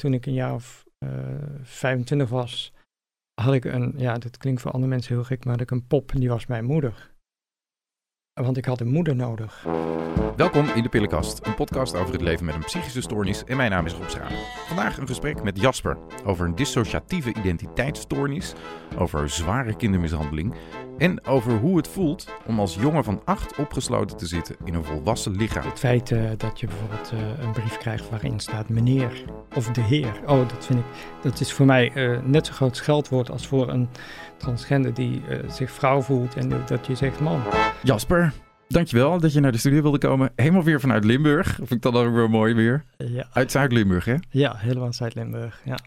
toen ik een jaar of 25 was, had ik een, ja, dat klinkt voor andere mensen heel gek, maar had ik een pop en die was mijn moeder. Want ik had een moeder nodig. Welkom in de Pillenkast, een podcast over het leven met een psychische stoornis. En mijn naam is Rob Schraan. Vandaag een gesprek met Jasper over een dissociatieve identiteitsstoornis, over zware kindermishandeling en over hoe het voelt om als jongen van acht opgesloten te zitten in een volwassen lichaam. Het feit uh, dat je bijvoorbeeld uh, een brief krijgt waarin staat meneer of de heer. Oh, dat vind ik, dat is voor mij uh, net zo groot scheldwoord als voor een transgender die zich vrouw voelt en dat je zegt man. Jasper, dankjewel dat je naar de studio wilde komen. Helemaal weer vanuit Limburg. Vind ik dat ook weer mooi weer. Ja. Uit Zuid-Limburg, hè? Ja, helemaal Zuid-Limburg, ja.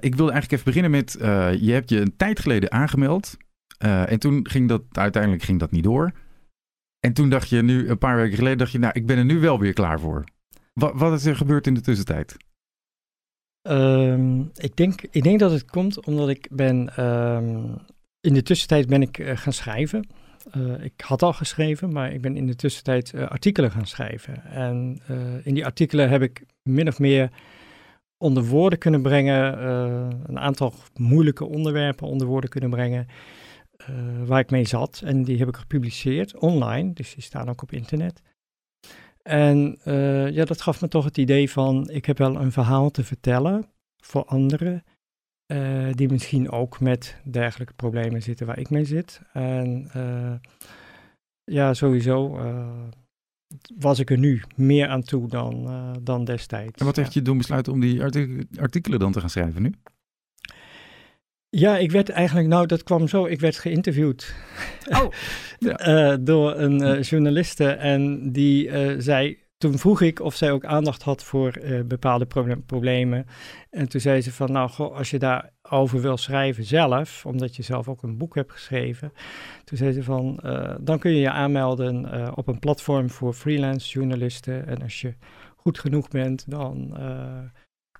ik wilde eigenlijk even beginnen met, je hebt je een tijd geleden aangemeld uh, en toen ging dat, uiteindelijk ging dat niet door. En toen dacht je nu, een paar weken geleden, dacht je, nou, ik ben er nu wel weer klaar voor. Wat, wat is er gebeurd in de tussentijd? Um, ik, denk, ik denk dat het komt omdat ik ben, um, in de tussentijd ben ik uh, gaan schrijven. Uh, ik had al geschreven, maar ik ben in de tussentijd uh, artikelen gaan schrijven. En in die artikelen heb ik min of meer onder woorden kunnen brengen, een aantal moeilijke onderwerpen onder woorden kunnen brengen waar ik mee zat. En die heb ik gepubliceerd online, dus die staan ook op internet. En uh, ja, dat gaf me toch het idee van, ik heb wel een verhaal te vertellen voor anderen. Uh, die misschien ook met dergelijke problemen zitten waar ik mee zit. En ja, sowieso was ik er nu meer aan toe dan, dan destijds. En wat heeft ja. je doen besluiten om die artikelen dan te gaan schrijven nu? Ja, ik werd eigenlijk, nou dat kwam zo, ik werd geïnterviewd oh, ja. uh, door een uh, journaliste en die uh, zei, toen vroeg ik of zij ook aandacht had voor bepaalde pro problemen. En toen zei ze van, nou goh, als je daarover wil schrijven zelf, omdat je zelf ook een boek hebt geschreven. Toen zei ze van, dan kun je je aanmelden op een platform voor freelance journalisten. En als je goed genoeg bent, dan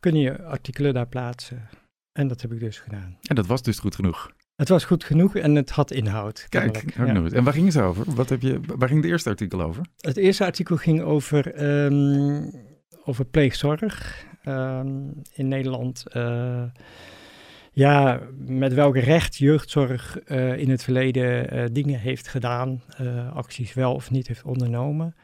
kun je artikelen daar plaatsen. En dat heb ik dus gedaan. En dat was dus goed genoeg? Het was goed genoeg en het had inhoud. Kijk, ja. en waar ging het over? Wat heb je, waar ging het eerste artikel over? Het eerste artikel ging over, um, over pleegzorg um, in Nederland. Uh, ja, met welk recht jeugdzorg uh, in het verleden uh, dingen heeft gedaan, acties wel of niet heeft ondernomen.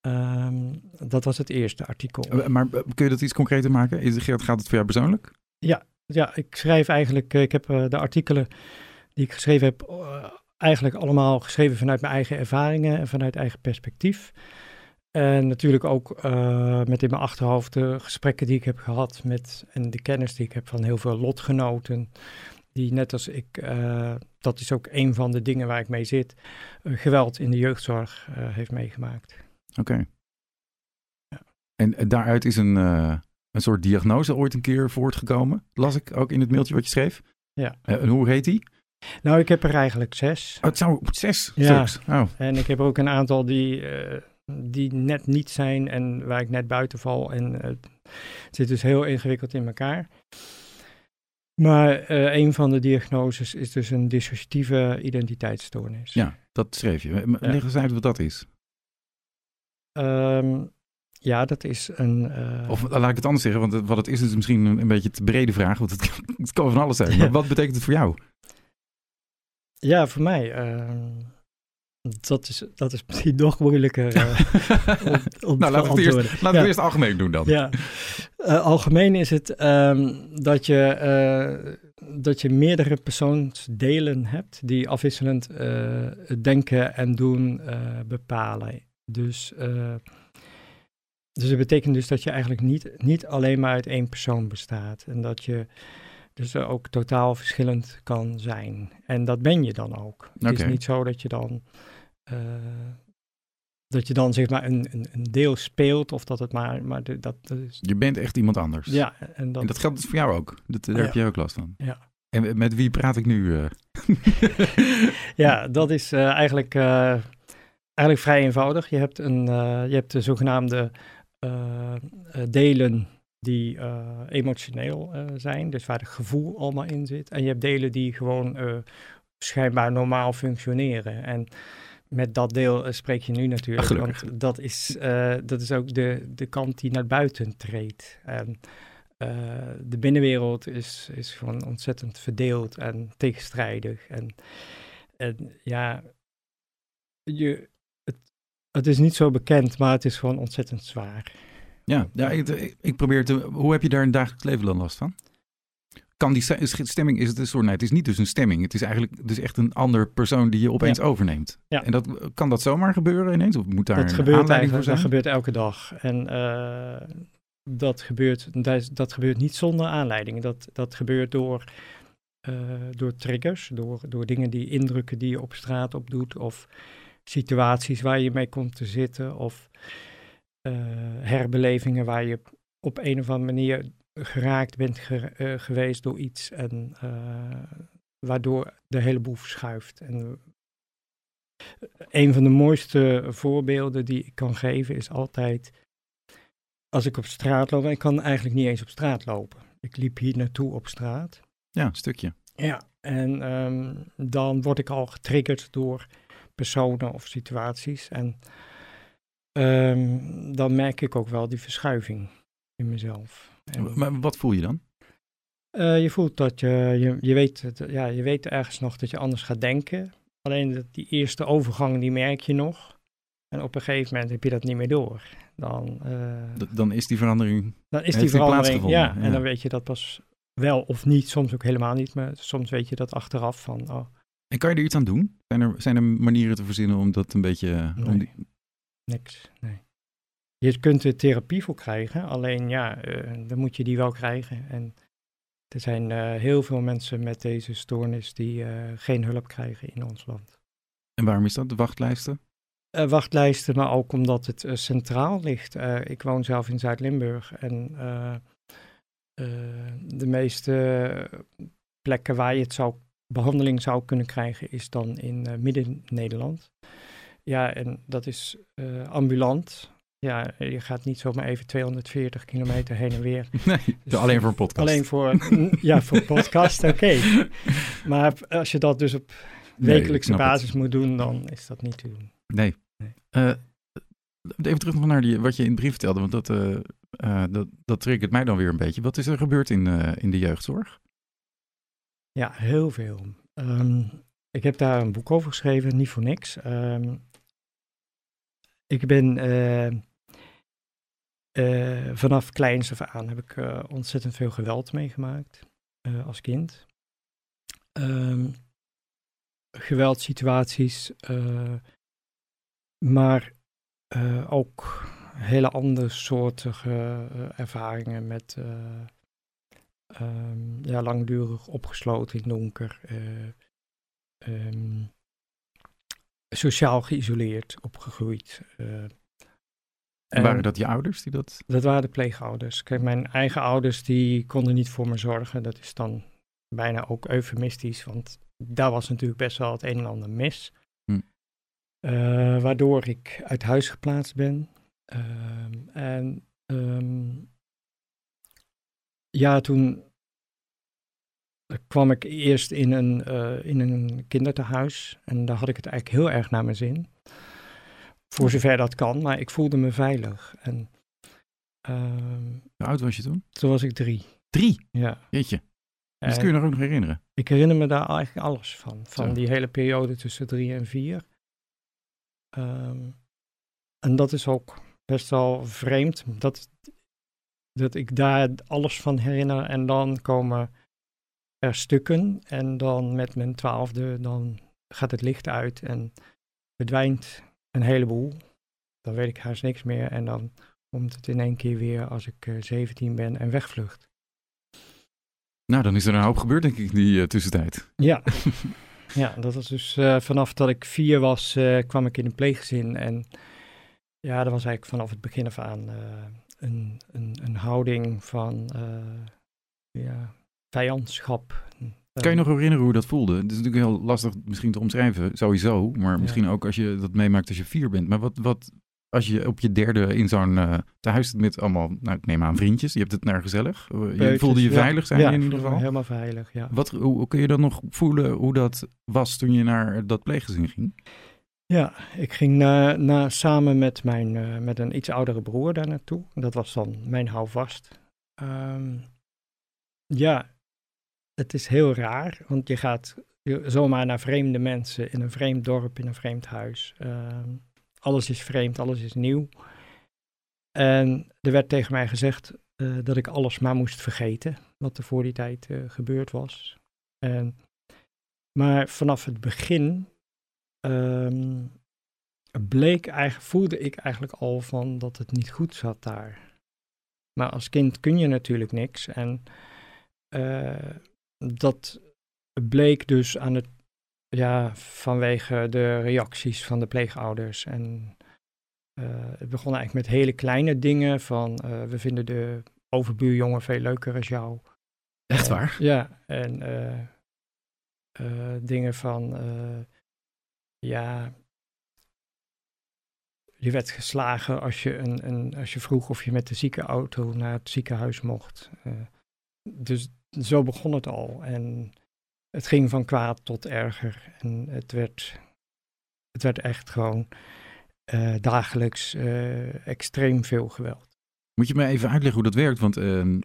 Um, dat was het eerste artikel. Maar kun je dat iets concreter maken? Is, gaat het voor jou persoonlijk? Ja, ja, ik schrijf eigenlijk, ik heb uh, de artikelen die ik geschreven heb, uh, eigenlijk allemaal geschreven vanuit mijn eigen ervaringen en vanuit eigen perspectief. En natuurlijk ook met in mijn achterhoofd de gesprekken die ik heb gehad met en de kennis die ik heb van heel veel lotgenoten. Die net als ik, dat is ook een van de dingen waar ik mee zit, geweld in de jeugdzorg heeft meegemaakt. Oké. Ja. En daaruit is een een soort diagnose ooit een keer voortgekomen. Las ik ook in het mailtje wat je schreef. Ja. Uh, en hoe heet die? Nou, ik heb er eigenlijk zes. Oh, het zou zes ja. Oh. En ik heb ook een aantal die, uh, die net niet zijn en waar ik net buiten val. En uh, het zit dus heel ingewikkeld in elkaar. Maar uh, een van de diagnoses is dus een dissociatieve identiteitsstoornis. Ja, dat schreef je. Leg eens uit wat dat is. Um, ja, dat is een. Uh... Of laat ik het anders zeggen, want wat het is, is misschien een, een beetje te brede vraag, want het, het kan van alles zijn. Maar wat betekent het voor jou? Ja, voor mij. Uh, dat, is, dat is misschien nog moeilijker. Uh, om, om nou, laten we het eerst, laten we eerst algemeen doen dan. Ja. algemeen is het um, dat, je, dat je meerdere persoonsdelen hebt die afwisselend denken en doen bepalen. Dus. Dus dat betekent dus dat je eigenlijk niet, niet alleen maar uit één persoon bestaat. En dat je dus ook totaal verschillend kan zijn. En dat ben je dan ook. Okay. Het is niet zo dat je dan, uh, dat je dan zeg maar een, een, een, deel speelt of dat het maar... maar de, dat, dat is... Je bent echt iemand anders. Ja. En dat, en dat geldt dus voor jou ook. Dat, daar ja. heb je ook last van. Ja. En met wie praat ik nu? Uh? ja, dat is uh, eigenlijk, eigenlijk vrij eenvoudig. Je hebt, een, je hebt de zogenaamde delen die uh, emotioneel uh, zijn, dus waar het gevoel allemaal in zit. En je hebt delen die gewoon schijnbaar normaal functioneren. En met dat deel spreek je nu natuurlijk, Gelukkig. want dat is, dat is ook de, de kant die naar buiten treedt. En de binnenwereld is, is gewoon ontzettend verdeeld en tegenstrijdig. En, en ja, je, het, is niet zo bekend, maar het is gewoon ontzettend zwaar. Ja, ja ik, ik probeer te. Hoe heb je daar in dagelijks leven dan last van? Kan die stemming, is het een soort, nee, het is niet dus een stemming. Het is eigenlijk dus echt een ander persoon die je opeens overneemt. Ja. En dat, kan dat zomaar gebeuren ineens? Of moet daar dat een gebeurt aanleiding voor zijn? Dat gebeurt elke dag. En uh, dat, gebeurt, dat, dat, gebeurt niet zonder aanleiding. Dat, dat gebeurt door, uh, door triggers, door, door dingen die indrukken die je op straat opdoet. Of situaties waar je mee komt te zitten. Of uh, herbelevingen waar je op een of andere manier geraakt bent uh, geweest door iets en uh, waardoor de hele boel verschuift. En een van de mooiste voorbeelden die ik kan geven is altijd als ik op straat loop. En ik kan eigenlijk niet eens op straat lopen. Ik liep hier naartoe op straat. Ja, een stukje. Ja, en um, dan word ik al getriggerd door personen of situaties. En um, dan merk ik ook wel die verschuiving in mezelf. Maar wat voel je dan? Uh, je voelt dat je, je, je, weet, ja, je weet ergens nog dat je anders gaat denken. Alleen dat die eerste overgang, die merk je nog. En op een gegeven moment heb je dat niet meer door. Dan, uh, dan is die verandering. Dan is die verandering, ja, ja, En dan weet je dat pas wel of niet, soms ook helemaal niet. Maar soms weet je dat achteraf van. Oh. En kan je er iets aan doen? Zijn er, zijn er manieren te verzinnen om dat een beetje. Nee, om die... Niks, nee. Je kunt er therapie voor krijgen, alleen ja, uh, dan moet je die wel krijgen. En er zijn uh, heel veel mensen met deze stoornis die uh, geen hulp krijgen in ons land. En waarom is dat, de wachtlijsten? wachtlijsten, maar ook omdat het centraal ligt. ik woon zelf in Zuid-Limburg en de meeste plekken waar je het zou, behandeling zou kunnen krijgen is dan in Midden-Nederland. Ja, en dat is ambulant. Ja, je gaat niet zomaar even 240 kilometer heen en weer. Nee, dus alleen voor een podcast. Alleen voor, ja, voor een podcast, oké. Maar als je dat dus op wekelijkse basis moet doen, dan is dat niet te doen. Nee. nee. Uh, even terug naar die, wat je in de brief vertelde, want dat, uh, dat, dat triggert mij dan weer een beetje. Wat is er gebeurd in, in de jeugdzorg? Ja, heel veel. Um, ik heb daar een boek over geschreven, niet voor niks. Um, ik ben uh, vanaf kleins af aan heb ik uh, ontzettend veel geweld meegemaakt als kind. Um, geweldsituaties, maar ook hele andere soortige ervaringen met um, ja, langdurig opgesloten in donker. Um, sociaal geïsoleerd opgegroeid. En waren dat je ouders die dat? Dat waren de pleegouders. Kijk, mijn eigen ouders die konden niet voor me zorgen. Dat is dan bijna ook eufemistisch, want daar was natuurlijk best wel het een en ander mis. Hm. Uh, waardoor ik uit huis geplaatst ben. Uh, en um, ja, toen kwam ik eerst in een, uh, in een kinderthuis. En daar had ik het eigenlijk heel erg naar mijn zin. Voor zover dat kan, maar ik voelde me veilig. En, uh, Hoe oud was je toen? Toen was ik drie. Drie? Ja. Jeetje. Dus kun je nog ook nog herinneren? Ik herinner me daar eigenlijk alles van. Van die hele periode tussen drie en vier. Um, en dat is ook best wel vreemd. Dat, dat ik daar alles van herinner. En dan komen er stukken. En dan met mijn twaalfde, dan gaat het licht uit en verdwijnt een heleboel. Dan weet ik haast niks meer en dan komt het in één keer weer als ik uh, eh, 17 ben en wegvlucht. Nou, dan is er een hoop gebeurd, denk ik, die uh, tussentijd. Ja. ja, dat was dus uh, vanaf dat ik vier was, kwam ik in een pleeggezin. En ja, dat was eigenlijk vanaf het begin af aan een, een, een houding van ja, vijandschap. Kan je nog herinneren hoe dat voelde? Het is natuurlijk heel lastig misschien te omschrijven, sowieso. Maar misschien ook als je dat meemaakt als je vier bent. Maar wat, wat als je op je derde in zo'n uh, tehuis zit met allemaal, nou ik neem aan vriendjes. Je hebt het naar gezellig. Eh, je voelde je veilig zijn ja, in ieder geval? helemaal veilig, ja. Wat, hoe, hoe, kun je dan nog voelen hoe dat was toen je naar dat pleeggezin ging? Ja, ik ging na, samen met, mijn, uh, met een iets oudere broer daar naartoe. Dat was dan mijn houvast. Ehm, ja, het is heel raar, want je gaat zomaar naar vreemde mensen in een vreemd dorp, in een vreemd huis. Ehm, alles is vreemd, alles is nieuw. En er werd tegen mij gezegd eh, dat ik alles maar moest vergeten, wat er voor die tijd eh, gebeurd was. En, maar vanaf het begin ehm, bleek eigenlijk, voelde ik eigenlijk al van dat het niet goed zat daar. Maar als kind kun je natuurlijk niks. En uh, dat bleek dus aan het, ja, vanwege de reacties van de pleegouders. En uh, het begon eigenlijk met hele kleine dingen van uh, we vinden de overbuurjongen veel leuker als jou. Echt waar? ja, en dingen van ja, je werd geslagen als je, een, een, als je vroeg of je met de ziekenauto naar het ziekenhuis mocht. Uh, dus zo begon het al. En het ging van kwaad tot erger. En het werd, het werd echt gewoon uh, dagelijks uh, extreem veel geweld. Moet je me even uitleggen hoe dat werkt? Want ehm,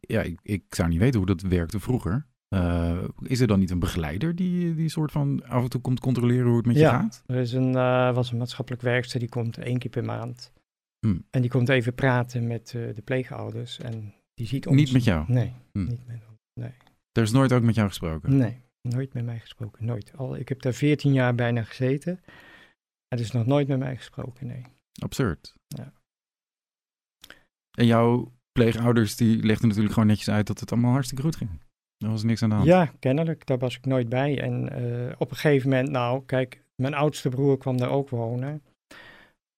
ja, ik, ik zou niet weten hoe dat werkte vroeger. Uh, is er dan niet een begeleider die, die soort van af en toe komt controleren hoe het met ja, je gaat? er is een, uh, was een maatschappelijk werkster die komt één keer per maand. Hmm. En die komt even praten met uh, de pleegouders en die ziet ons. Niet met jou? Nee, Hmm. niet met ons. Nee. Er is nooit ook met jou gesproken? Nee, nooit met mij gesproken. Nooit. Al, ik heb daar 14 jaar bijna gezeten. Er is nog nooit met mij gesproken, nee. Absurd. Ja. En jouw pleegouders die legden natuurlijk gewoon netjes uit dat het allemaal hartstikke goed ging. Er was niks aan de hand. Ja, kennelijk. Daar was ik nooit bij. En uh, op een gegeven moment, nou, kijk, mijn oudste broer kwam daar ook wonen.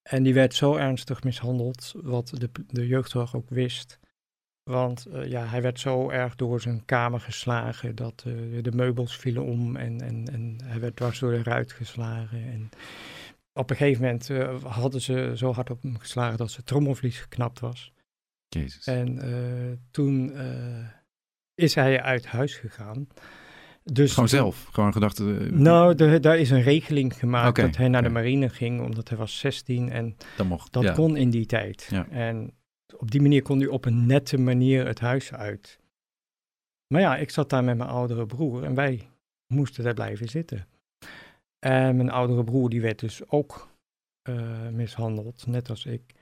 En die werd zo ernstig mishandeld, wat de, de jeugdzorg ook wist. Want uh, ja, hij werd zo erg door zijn kamer geslagen dat uh, de meubels vielen om en, en, en hij werd dwars door de ruit geslagen. En op een gegeven moment hadden ze zo hard op hem geslagen dat zijn trommelvlies geknapt was. Jezus. En toen is hij uit huis gegaan. Dus gewoon zelf? Gewoon gedacht... Uh, nou, de, daar is een regeling gemaakt okay, dat hij naar okay. de marine ging, omdat hij was 16 en dat, mocht, dat ja. kon in die tijd. Ja. En op die manier kon hij op een nette manier het huis uit. Maar ja, ik zat daar met mijn oudere broer en wij moesten daar blijven zitten. En mijn oudere broer die werd dus ook uh, mishandeld, net als ik.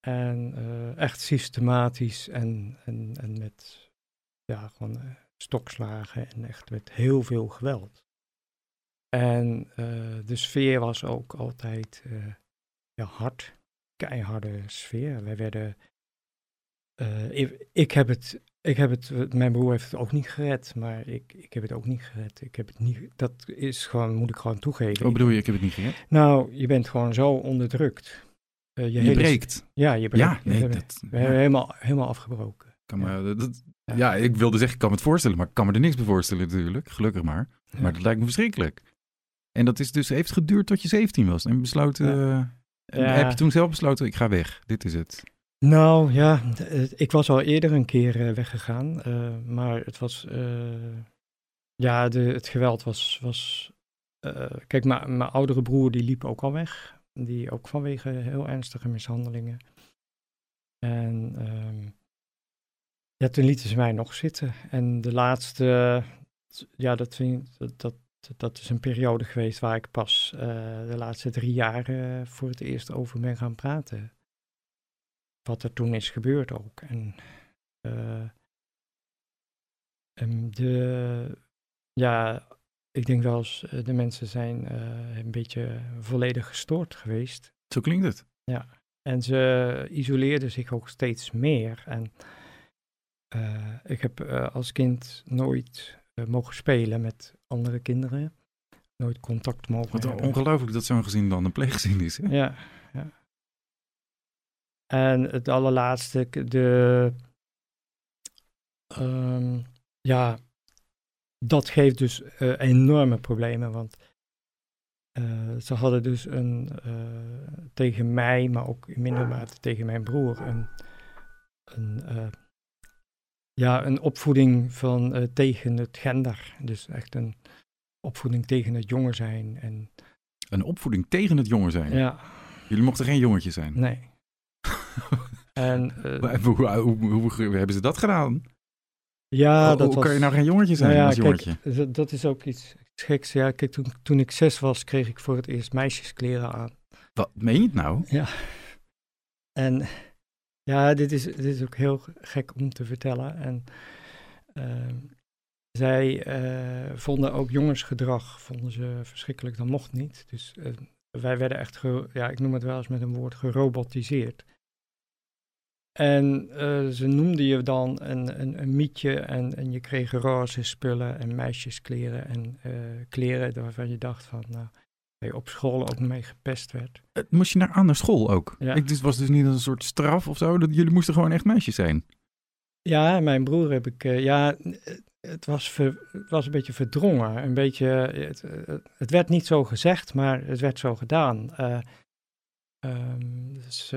En uh, echt systematisch en, en, en met ja, gewoon uh, stokslagen en echt met heel veel geweld. En uh, de sfeer was ook altijd uh, ja, hard, keiharde sfeer. Wij werden, ik, ik, heb het, ik heb het, mijn broer heeft het ook niet gered, maar ik, ik heb het ook niet gered. Ik heb het niet, dat is gewoon, moet ik gewoon toegeven. Wat bedoel je, ik heb het niet gered? Nou, je bent gewoon zo onderdrukt. je, je hele, breekt. Ja, je breekt. Ja, nee, we, dat, we hebben helemaal, helemaal afgebroken. Kan me, ja. Dat, ja. ik wilde zeggen, ik kan me het voorstellen, maar ik kan me er niks bij voorstellen natuurlijk. Gelukkig maar. Ja. Maar dat lijkt me verschrikkelijk. En dat is dus, heeft geduurd tot je 17 was. En besloten, ja. uh, heb je toen zelf besloten, ik ga weg, dit is het. Nou ja, ik was al eerder een keer uh, weggegaan, uh, maar het was, uh, ja, de, het geweld was, was kijk, mijn oudere broer die liep ook al weg. Die ook vanwege heel ernstige mishandelingen. En um, ja, toen lieten ze mij nog zitten. En de laatste, ja, dat, vind, dat, dat, dat is een periode geweest waar ik pas uh, de laatste drie jaar uh, voor het eerst over ben gaan praten. Wat er toen is gebeurd ook. En uh, um, de, ja, ik denk wel eens, de mensen zijn een beetje volledig gestoord geweest. Zo klinkt het. Ja, en ze isoleerden zich ook steeds meer. En ik heb uh, als kind nooit uh, mogen spelen met andere kinderen. Nooit contact mogen Wat hebben. ongelooflijk dat zo'n gezin dan een pleeggezin is. Hè? Ja, ja. En het allerlaatste, de... Um, ja, dat geeft dus enorme problemen, want ze hadden dus een, tegen mij, maar ook in minder mate tegen mijn broer, een... een ja, een opvoeding van uh, tegen het gender. Dus echt een opvoeding tegen het jonger zijn. En... Een opvoeding tegen het jonger zijn? Ja. Jullie mochten geen jongetje zijn? Nee. En, uh, hoe, hoe, hoe, hebben ze dat gedaan? Ja, hoe, dat hoe was... kan je nou geen jongetje zijn Nou ja, als jongetje? kijk, dat is ook iets geks. Ja, kijk, toen, toen ik zes was, kreeg ik voor het eerst meisjeskleren aan. Wat, meen je het nou? Ja. En ja, dit is, dit is ook heel gek om te vertellen. En ehm, zij eh, vonden ook jongensgedrag vonden ze verschrikkelijk. Dat mocht niet. Dus eh, wij werden echt, ja, ik noem het wel eens met een woord, gerobotiseerd. En eh, ze noemden je dan een, een, een mietje en, en je kreeg roze spullen en meisjeskleren en kleren waarvan je dacht van, nou, op school ook mee gepest werd. Eh, Moest je naar, aan naar school ook? Ja. Ik, dit was dus niet een soort straf of zo? Dat, jullie moesten gewoon echt meisjes zijn? Ja, mijn broer heb ik, eh, ja, eh, het was, ver- het was een beetje verdrongen. Een beetje, het, het werd niet zo gezegd, maar het werd zo gedaan. Eh, ehm, dus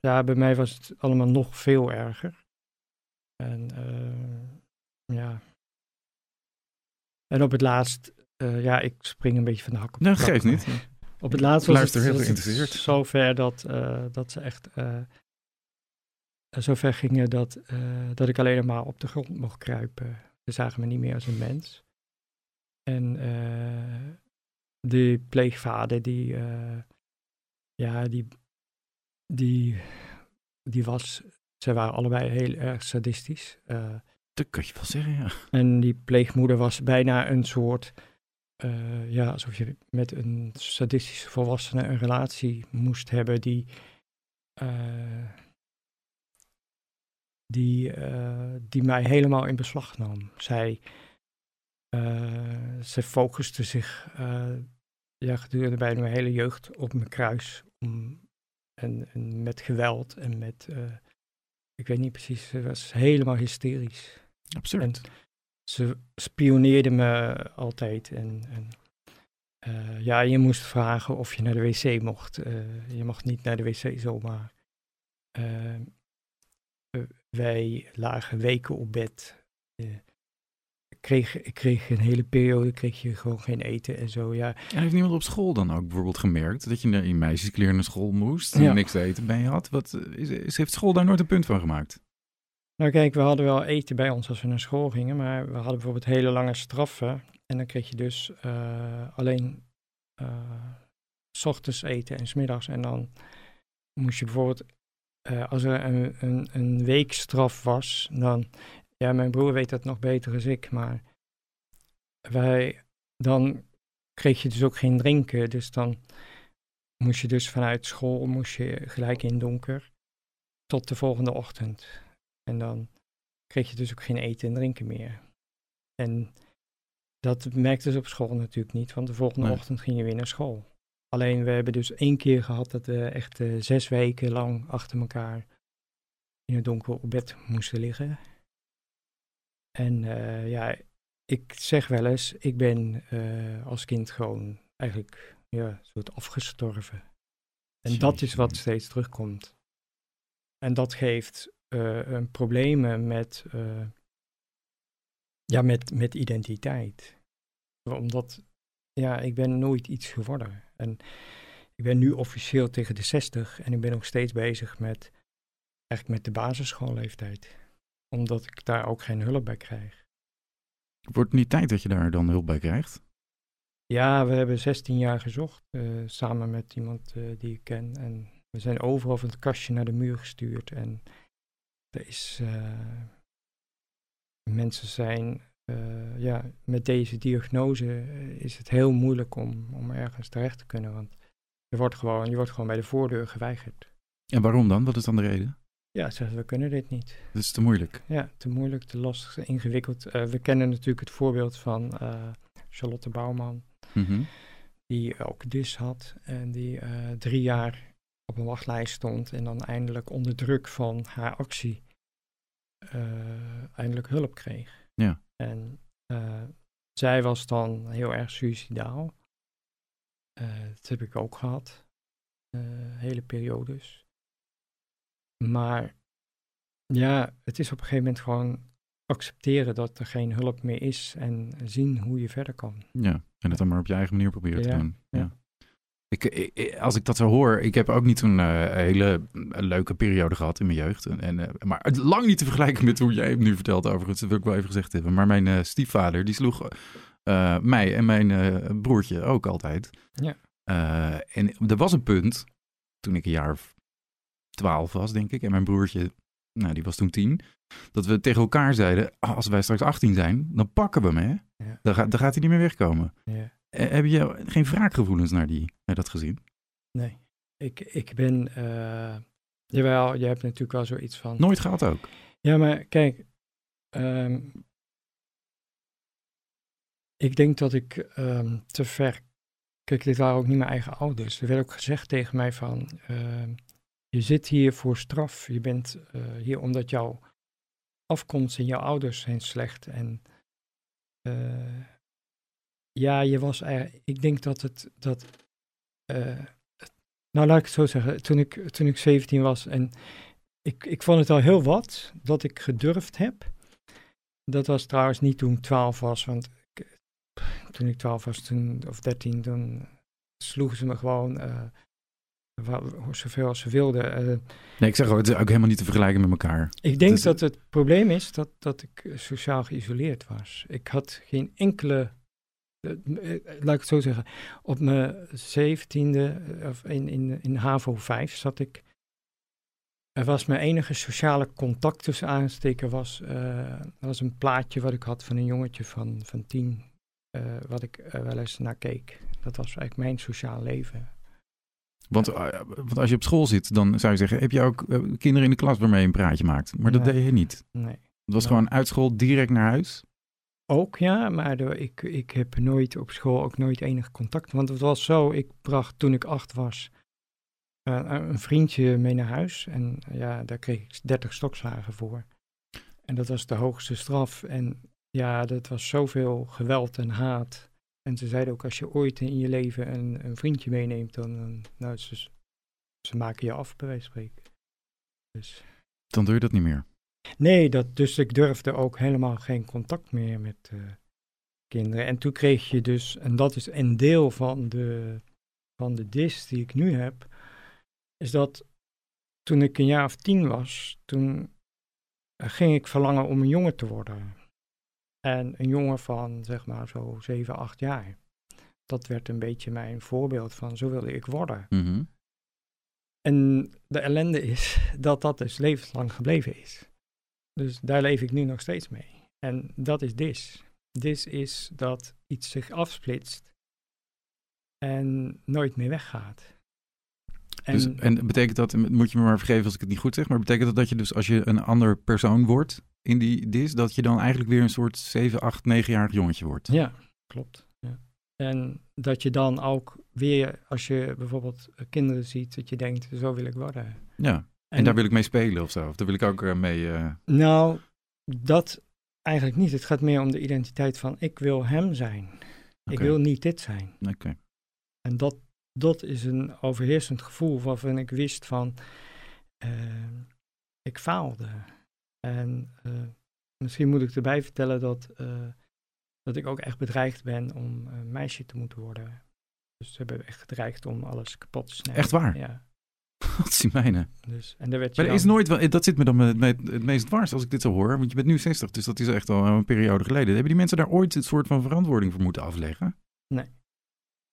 ja, bij mij was het allemaal nog veel erger. En eh, ja. En op het laatst, eh, ja, ik spring een beetje van de hak op de Nee, geeft niet. Op het laatst was luister het, heel geïnteresseerd. zover dat, eh, dat ze echt eh, zover gingen dat, eh, dat ik alleen maar op de grond mocht kruipen. Ze zagen me niet meer als een mens. En eh die pleegvader, die, eh, ja, die, die, die was, ze waren allebei heel erg sadistisch. Eh, Dat kun je wel zeggen, ja. en die pleegmoeder was bijna een soort, eh, ja, alsof je met een sadistische volwassene een relatie moest hebben die, eh, die, eh, die mij helemaal in beslag nam. Zij, zij focuste zich ja, gedurende bijna mijn hele jeugd op mijn kruis. Om, en, en met geweld en met, ik weet niet precies, ze was helemaal hysterisch Absurd. En- ze spioneerde me altijd. En, en eh, ja, je moest vragen of je naar de wc mocht. Eh, je mocht niet naar de wc zomaar. Eh, eh, wij lagen weken op bed. Eh, ik, kreeg, ik kreeg een hele periode kreeg je gewoon geen eten en zo. Ja, En heeft niemand op school dan ook bijvoorbeeld gemerkt dat je in meisjeskleren naar school moest en Ja. niks te eten bij je had? Wat, is, is, heeft school daar nooit een punt van gemaakt? Nou kijk, we hadden wel eten bij ons als we naar school gingen, maar we hadden bijvoorbeeld hele lange straffen. En dan kreeg je dus eh, alleen eh, ochtends eten en smiddags. En dan moest je bijvoorbeeld, eh, als er een, een, een weekstraf was, dan, ja, mijn broer weet dat nog beter dan ik, maar wij, dan kreeg je dus ook geen drinken. Dus dan moest je dus vanuit school, moest je gelijk in donker tot de volgende ochtend. En dan kreeg je dus ook geen eten en drinken meer. En dat merkten ze op school natuurlijk niet, want de volgende Nee. ochtend ging je weer naar school. Alleen we hebben dus één keer gehad dat we echt eh, zes weken lang achter elkaar in het donker op bed moesten liggen. En eh, ja, ik zeg wel eens, ik ben eh, als kind gewoon eigenlijk ja, een soort afgestorven. En dat is wat steeds terugkomt. En dat geeft problemen met, eh, ja, met, met identiteit. Omdat, ja, ik ben nooit iets geworden. En ik ben nu officieel tegen de 60 en ik ben nog steeds bezig met, eigenlijk met de basisschoolleeftijd. Omdat ik daar ook geen hulp bij krijg. Wordt het niet tijd dat je daar dan hulp bij krijgt? Ja, we hebben 16 jaar gezocht, eh, samen met iemand eh, die ik ken. En we zijn overal van het kastje naar de muur gestuurd. En er is, eh, mensen zijn, eh, ja, met deze diagnose eh, is het heel moeilijk om, om ergens terecht te kunnen. Want je wordt, gewoon, je wordt gewoon bij de voordeur geweigerd. En waarom dan? Wat is dan de reden? Ja, ze zeggen, we kunnen dit niet. Dat is te moeilijk. Ja, te moeilijk, te lastig, te ingewikkeld. We kennen natuurlijk het voorbeeld van Charlotte Bouwman. Mhm. die ook DIS had en die drie jaar op een wachtlijst stond en dan eindelijk onder druk van haar actie eh, eindelijk hulp kreeg. Ja. En eh, zij was dan heel erg suicidaal. Eh, dat heb ik ook gehad, eh, hele periodes. Maar ja, het is op een gegeven moment gewoon accepteren dat er geen hulp meer is en zien hoe je verder kan. Ja, en het dan maar op je eigen manier proberen te doen. Ja. ja. Ik, ik- als ik dat zo hoor, ik heb ook niet zo'n eh, hele leuke periode gehad in mijn jeugd. En, en, eh, maar het lang niet te vergelijken met hoe jij het nu vertelt overigens. Dat wil ik wel even gezegd hebben. Maar mijn eh, stiefvader, die sloeg eh, mij en mijn eh, broertje ook altijd. Ja. Eh, en er was een punt, toen ik een jaar of twaalf was, denk ik. En mijn broertje, nou, die was toen tien. Dat we tegen elkaar zeiden, "Ah, als wij straks 18 zijn, dan pakken we hem, hè. Ja. Dan, gaat dan gaat hij niet meer wegkomen. Ja. Eh, heb je geen wraakgevoelens naar, die, naar dat gezin? Nee. Ik, ik ben, eh, jawel, je hebt natuurlijk wel zoiets van... Nooit gehad ook. Ja, maar kijk, ehm, ik denk dat ik ehm, te ver. Kijk, dit waren ook niet mijn eigen ouders. Er werd ook gezegd tegen mij van, ehm, je zit hier voor straf. Je bent eh, hier omdat jouw afkomst en jouw ouders zijn slecht. En eh, ja, je was er. Ik denk dat het, dat, eh, nou laat ik het zo zeggen. Toen ik, toen ik 17 was en ik, ik vond het al heel wat dat ik gedurfd heb. Dat was trouwens niet toen ik 12 was, want ik- toen ik 12 was, toen, of 13, toen sloegen ze me gewoon eh, zoveel als ze wilden. Eh, Nee, ik zeg ook, het is ook helemaal niet te vergelijken met elkaar. ik denk Dus- dat het probleem is dat, dat ik sociaal geïsoleerd was. Ik had geen enkele, laat ik het zo zeggen, op mijn zeventiende, eh, of in, in, in HAVO 5 zat ik. Er was mijn enige sociale contact tussen aansteken was, eh, was een plaatje wat ik had van een jongetje van, van tien, eh, wat ik eh, wel eens naar keek. Dat was eigenlijk mijn sociaal leven. Want, eh, want als je op school zit, dan zou je zeggen, heb je ook eh, kinderen in de klas waarmee je een praatje maakt? Maar dat Nee. deed je niet. Nee. Het was Nee. gewoon uit school direct naar huis. Ook ja, maar ik, ik heb nooit op school ook nooit enig contact. Want het was zo, ik bracht toen ik acht was eh, een vriendje mee naar huis. En ja, daar kreeg ik 30 stokslagen voor. En dat was de hoogste straf. En ja, dat was zoveel geweld en haat. En ze zeiden ook, als je ooit in je leven een, een vriendje meeneemt, dan, dan nou, ze, ze maken je af, bij wijze van spreken. Dus. Dan doe je dat niet meer. Nee, dat, dus ik durfde ook helemaal geen contact meer met eh, kinderen. En toen kreeg je dus, en dat is een deel van de, van de dis die ik nu heb, is dat toen ik een jaar of tien was, toen eh, ging ik verlangen om een jongen te worden. En een jongen van zeg maar zo zeven, acht jaar. Dat werd een beetje mijn voorbeeld van zo wilde ik worden. Mhm. En de ellende is dat dat dus levenslang gebleven is. Dus daar leef ik nu nog steeds mee. En dat is dis. Dis is dat iets zich afsplitst en nooit meer weggaat. En Dus, en betekent dat, moet je me maar vergeven als ik het niet goed zeg, maar betekent dat dat je dus als je een ander persoon wordt in die dis, dat je dan eigenlijk weer een soort 7, 8, 9-jarig jongetje wordt? ja, klopt. Ja. En dat je dan ook weer, als je bijvoorbeeld kinderen ziet, dat je denkt, zo wil ik worden. Ja. En, daar wil ik mee spelen of zo. Of daar wil ik ook eh, mee. eh, Nou, dat eigenlijk niet. Het gaat meer om de identiteit van ik wil hem zijn. Ik wil niet dit zijn. Oké. En dat, dat is een overheersend gevoel waarvan ik wist van, eh, ik faalde. En misschien moet ik erbij vertellen dat, dat ik ook echt bedreigd ben om een meisje te moeten worden. Dus ze hebben echt gedreigd om alles kapot te snijden. Echt waar? Ja. Wat is die mijne? Dus, en daar werd je Maar er is nooit, wel- dat zit me dan met, met het meest dwars als ik dit zo hoor. Want je bent nu 60, dus dat is echt al een periode geleden. Hebben die mensen daar ooit een soort van verantwoording voor moeten afleggen? Nee.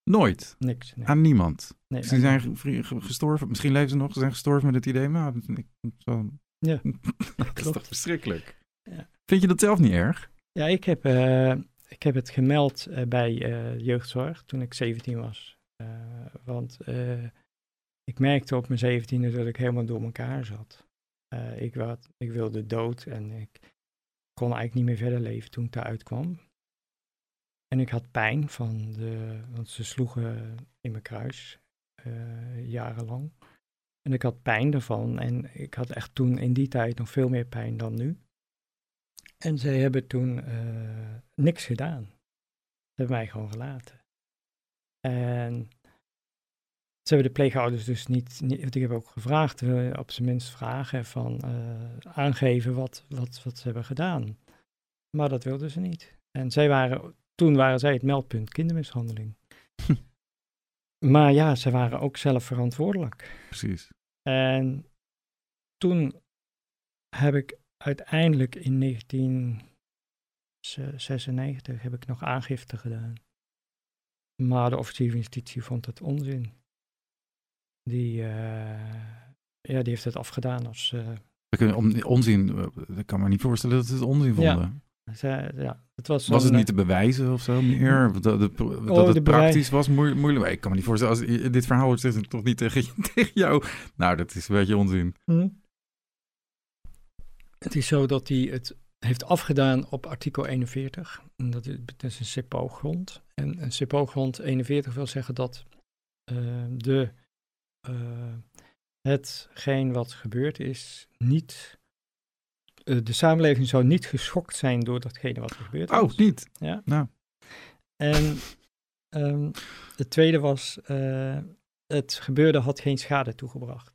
Nooit? niks. Nee. Aan niemand? nee, die zijn gestorven, misschien leven ze nog, ze zijn gestorven met het idee, maar ik, zo, Ja, dat is toch verschrikkelijk. Ja. Vind je dat zelf niet erg? Ja, ik heb, eh, ik heb het gemeld eh, bij eh, jeugdzorg toen ik 17 was. Want ik merkte op mijn 17e dat ik helemaal door elkaar zat. Eh, ik, ik wilde dood en ik kon eigenlijk niet meer verder leven toen ik daaruit kwam. En ik had pijn van de, want ze sloegen in mijn kruis eh, jarenlang. En ik had pijn daarvan en ik had echt toen in die tijd nog veel meer pijn dan nu. En zij hebben toen eh, niks gedaan. Ze hebben mij gewoon gelaten. En ze hebben de pleegouders dus niet, niet ik heb ook gevraagd, eh, op zijn minst vragen van eh, aangeven wat, wat, wat ze hebben gedaan. Maar dat wilden ze niet. En zij waren, toen waren zij het meldpunt kindermishandeling. maar ja, ze waren ook zelf verantwoordelijk. Precies. En toen heb ik uiteindelijk in 1996 heb ik nog aangifte gedaan. Maar de officier van justitie vond het onzin. Die, eh, ja, die heeft het afgedaan als... Uh, om, onzin, eh, ik kan me niet voorstellen dat ze het onzin vonden. Ja, ja, het was, was het niet te bewijzen of zo meer? Dat, dat, dat oh, het praktisch was moeilijk. Ik kan me niet voorstellen, als dit verhaal wordt, zegt het toch niet tegen, tegen jou. Nou, dat is een beetje onzin. Hm. Het is zo dat hij het heeft afgedaan op artikel 41. Dat is een CPO-grond. En een CPO-grond 41 wil zeggen dat uh, de, hetgeen wat gebeurd is niet... Uh, de samenleving zou niet geschokt zijn door datgene wat er gebeurd is. Oh, niet? Ja. Nou. En um, het tweede was, het gebeurde had geen schade toegebracht.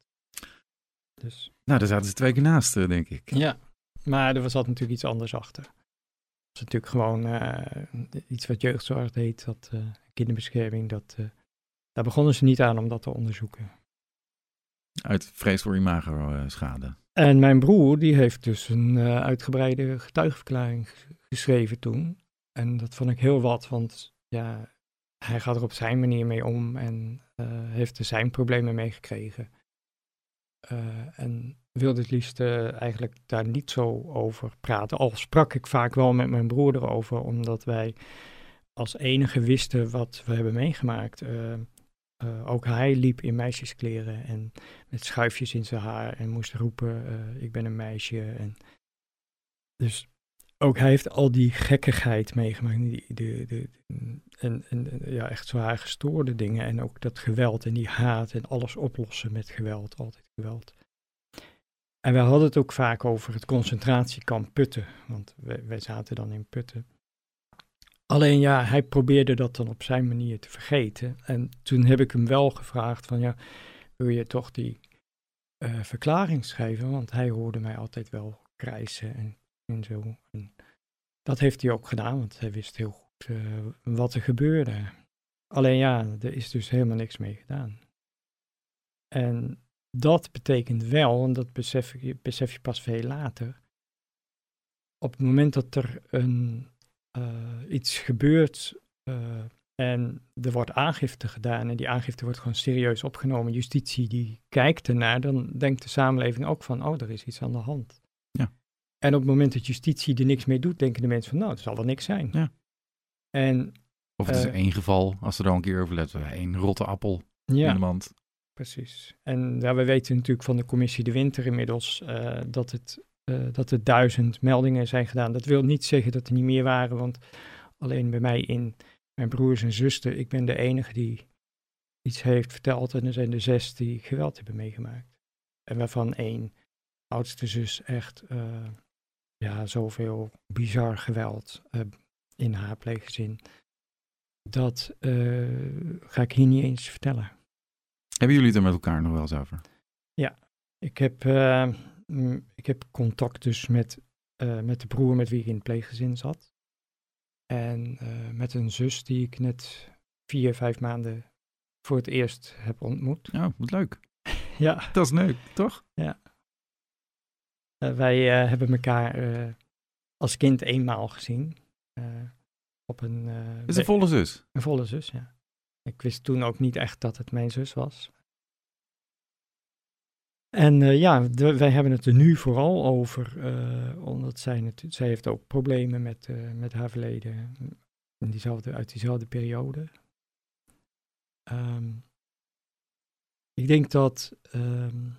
Dus. Nou, daar zaten ze twee keer naast, denk ik. Ja, maar er zat natuurlijk iets anders achter. Het is natuurlijk gewoon uh, iets wat jeugdzorg heet, dat uh, kinderbescherming, dat, daar begonnen ze niet aan om dat te onderzoeken. Uit vrees voor imago-schade. En mijn broer, die heeft dus een uitgebreide getuigenverklaring geschreven toen. En dat vond ik heel wat, want ja, hij gaat er op zijn manier mee om en heeft er zijn problemen mee gekregen. en wilde het liefst eigenlijk daar niet zo over praten. Al sprak ik vaak wel met mijn broer erover, omdat wij als enige wisten wat we hebben meegemaakt. Uh, ook hij liep in meisjeskleren en met schuifjes in zijn haar en moest roepen: Ik ben een meisje. En dus ook hij heeft al die gekkigheid meegemaakt. Die, de, de, en, en ja, echt zwaar gestoorde dingen. En ook dat geweld en die haat en alles oplossen met geweld, altijd geweld. En we hadden het ook vaak over het concentratiekamp Putten, want wij, zaten dan in Putten. Alleen ja, hij probeerde dat dan op zijn manier te vergeten. En toen heb ik hem wel gevraagd van ja, wil je toch die uh, verklaring schrijven? Want hij hoorde mij altijd wel krijsen en, en zo. En dat heeft hij ook gedaan, want hij wist heel goed uh, wat er gebeurde. Alleen ja, er is dus helemaal niks mee gedaan. En dat betekent wel, en dat besef besef je pas veel later, op het moment dat er een, iets gebeurt uh, en er wordt aangifte gedaan en die aangifte wordt gewoon serieus opgenomen, justitie die kijkt ernaar, dan denkt de samenleving ook van, oh, er is iets aan de hand. Ja. En op het moment dat justitie er niks mee doet, denken de mensen van, nou, er zal er niks zijn. Ja. En, of het is uh, één geval, als er dan een keer overlet, één rotte appel ja. in de mand. Precies. En ja, we weten natuurlijk van de commissie De Winter inmiddels uh, dat, het, uh, dat er duizend meldingen zijn gedaan. Dat wil niet zeggen dat er niet meer waren, want alleen bij mij in mijn broers en zuster, ik ben de enige die iets heeft verteld en er zijn er zes die geweld hebben meegemaakt. En waarvan één oudste zus echt uh, ja, zoveel bizar geweld in haar pleeggezin. Dat ga ik hier niet eens vertellen. Hebben jullie het er met elkaar nog wel eens over? Ja, ik heb, uh, ik heb contact dus met, uh, met de broer met wie ik in het pleeggezin zat. En uh, met een zus die ik net vier, vijf maanden voor het eerst heb ontmoet. Ja, wat leuk. ja. Dat is leuk, toch? Ja. wij hebben elkaar als kind eenmaal gezien. op een, is een volle zus? Een volle zus, ja. Ik wist toen ook niet echt dat het mijn zus was. En uh, ja, wij hebben het er nu vooral over, uh, omdat zij, zij heeft ook problemen met, uh, met haar verleden in diezelfde, uit diezelfde periode. Um, ik denk dat, um,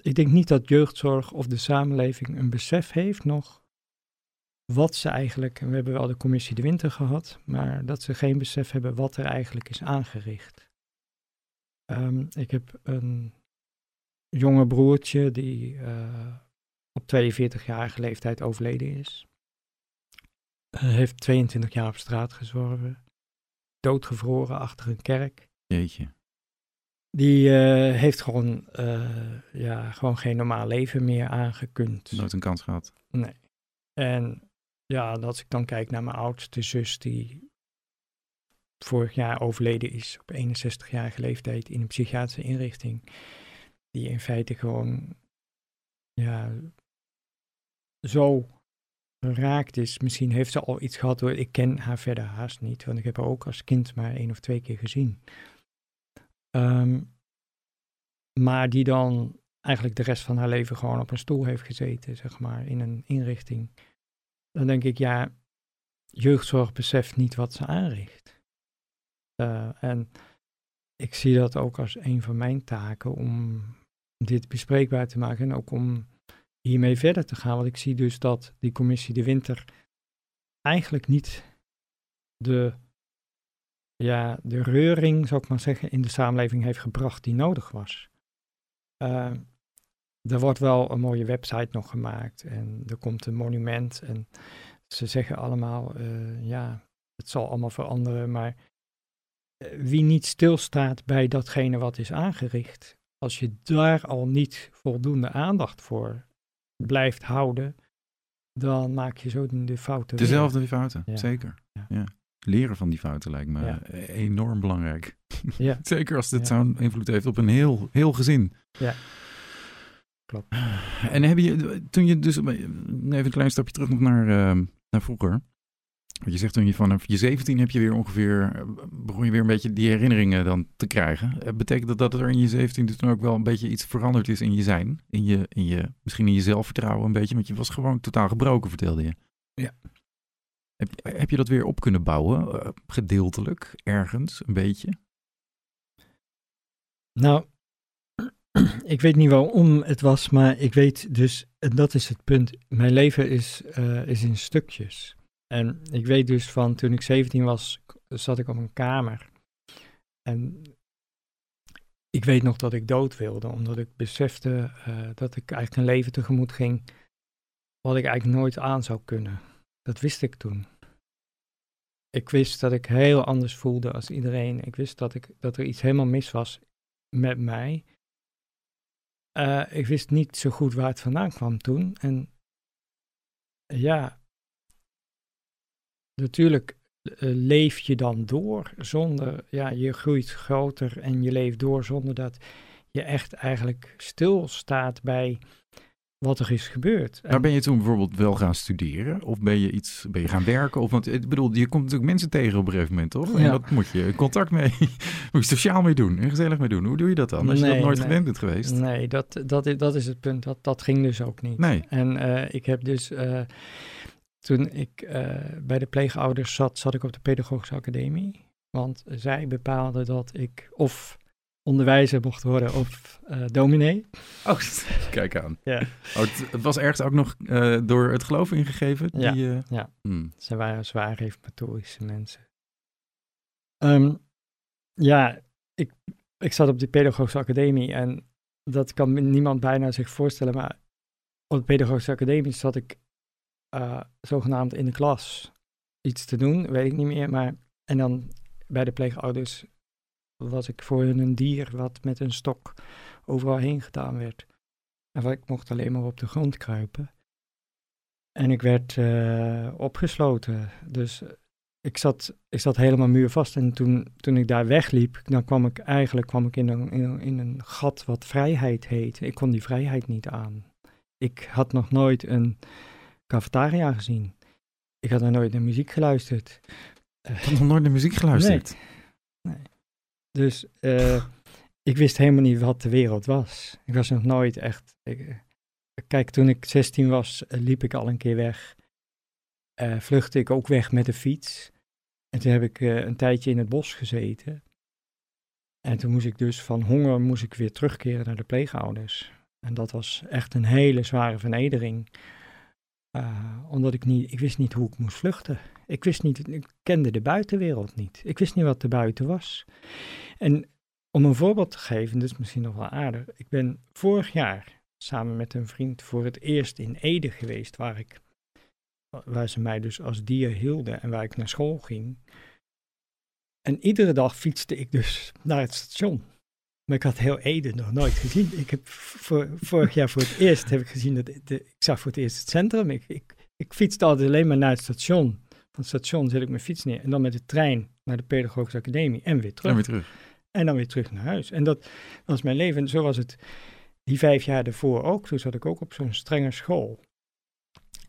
ik denk niet dat jeugdzorg of de samenleving een besef heeft nog wat ze eigenlijk, we hebben wel de commissie de winter gehad, maar dat ze geen besef hebben wat er eigenlijk is aangericht. Um, ik heb een jonge broertje die uh, op 42-jarige leeftijd overleden is. Hij heeft 22 jaar op straat gezworven, doodgevroren achter een kerk. Jeetje. Die uh, heeft gewoon, uh, ja, gewoon geen normaal leven meer aangekund. Nooit een kans gehad. Nee. En ja, als ik dan kijk naar mijn oudste zus, die vorig jaar overleden is op 61-jarige leeftijd in een psychiatrische inrichting. Die in feite gewoon ja, zo geraakt is. Misschien heeft ze al iets gehad hoor. Ik ken haar verder haast niet, want ik heb haar ook als kind maar één of twee keer gezien. Ehm, maar die dan eigenlijk de rest van haar leven gewoon op een stoel heeft gezeten, zeg maar, in een inrichting. Dan denk ik, ja, jeugdzorg beseft niet wat ze aanricht. Uh, en ik zie dat ook als een van mijn taken om dit bespreekbaar te maken en ook om hiermee verder te gaan. Want ik zie dus dat die commissie de winter eigenlijk niet de, ja, de reuring, zou ik maar zeggen, in de samenleving heeft gebracht die nodig was. Uh, er wordt wel een mooie website nog gemaakt en er komt een monument en ze zeggen allemaal, uh, ja, het zal allemaal veranderen, maar uh, wie niet stilstaat bij datgene wat is aangericht, als je daar al niet voldoende aandacht voor blijft houden, dan maak je zo de fouten. Dezelfde weer. fouten, zeker. Ja. ja. Leren van die fouten lijkt me ja. enorm belangrijk. Ja. zeker als dit zo'n invloed heeft op een heel, heel gezin. Ja. Klopt. En heb je, toen je dus, even een klein stapje terug nog naar, uh, naar vroeger. Je zegt toen je vanaf je 17 heb je weer ongeveer, begon je weer een beetje die herinneringen dan te krijgen. Eh, betekent dat dat er in je 17 dus toen ook wel een beetje iets veranderd is in je zijn? In je, in je, misschien in je zelfvertrouwen een beetje, want je was gewoon totaal gebroken, vertelde je. Ja. Heb, heb je dat weer op kunnen bouwen, uh, gedeeltelijk, ergens, een beetje? Nou, ik weet niet waarom het was, maar ik weet dus, en dat is het punt, mijn leven is, uh, is in stukjes. En ik weet dus van toen ik 17 was, zat ik op een kamer. En ik weet nog dat ik dood wilde, omdat ik besefte uh, dat ik eigenlijk een leven tegemoet ging wat ik eigenlijk nooit aan zou kunnen. Dat wist ik toen. Ik wist dat ik heel anders voelde als iedereen. Ik wist dat, ik, dat er iets helemaal mis was met mij. Uh, ik wist niet zo goed waar het vandaan kwam toen. En ja, natuurlijk uh, leef je dan door zonder, ja, je groeit groter en je leeft door zonder dat je echt eigenlijk stilstaat bij wat er is gebeurd. Maar ben je toen bijvoorbeeld wel gaan studeren? Of ben je iets ben je gaan werken? Of, want ik bedoel, je komt natuurlijk mensen tegen op een gegeven moment, toch? En dat moet je contact mee, moet je sociaal mee doen en gezellig mee doen. Hoe doe je dat dan? Als je dat nooit nee. gewend bent geweest? Nee, dat, dat, is, dat is het punt. Dat, dat ging dus ook niet. Nee. En uh, ik heb dus, uh, toen ik uh, bij de pleegouders zat, zat ik op de pedagogische academie. Want zij bepaalden dat ik of onderwijzer mocht worden of uh, dominee. Oh, kijk aan. ja. Oh, het, het, was ergens ook nog uh, door het geloof ingegeven? Die, ja, uh... ja. Hmm. ze waren zwaar reformatorische mensen. Um, ja, ik, ik zat op de pedagogische academie en dat kan niemand bijna zich voorstellen, maar op de pedagogische academie zat ik zogenaamd in de klas iets te doen, weet ik niet meer, maar en dan bij de pleegouders was ik voor hun een dier wat met een stok overal heen gedaan werd. En ik mocht alleen maar op de grond kruipen. En ik werd uh, opgesloten. Dus ik zat, ik zat helemaal muurvast. En toen, toen ik daar wegliep, dan kwam ik eigenlijk kwam ik in, een, in een gat wat vrijheid heet. Ik kon die vrijheid niet aan. Ik had nog nooit een cafetaria gezien. Ik had nog nooit naar muziek geluisterd. Ik had nog nooit naar muziek geluisterd? Nee. nee. Dus uh, ik wist helemaal niet wat de wereld was. Ik was nog nooit echt. Ik, eh, kijk, toen ik 16 was, uh, liep ik al een keer weg. Uh, vluchtte ik ook weg met de fiets. En toen heb ik een tijdje in het bos gezeten. En toen moest ik dus van honger moest ik weer terugkeren naar de pleegouders. En dat was echt een hele zware vernedering. Omdat ik niet, ik wist niet hoe ik moest vluchten. Ik wist niet, ik kende de buitenwereld niet. Ik wist niet wat er buiten was. En om een voorbeeld te geven, dus misschien nog wel aardig. Ik ben vorig jaar samen met een vriend voor het eerst in Ede geweest, waar ik, waar ze mij dus als dier hielden en waar ik naar school ging. En iedere dag fietste ik dus naar het station. Maar ik had heel Ede nog nooit gezien. Ik heb voor, vorig jaar voor het eerst heb ik gezien dat de, ik zag voor het eerst het centrum. Ik, ik, ik fietste altijd alleen maar naar het station. Van het station zet ik mijn fiets neer en dan met de trein naar de Pedagogische Academie en weer terug. En weer terug. En dan weer terug naar huis. En dat was mijn leven. En zo was het die vijf jaar ervoor ook. Toen zat ik ook op zo'n strenge school.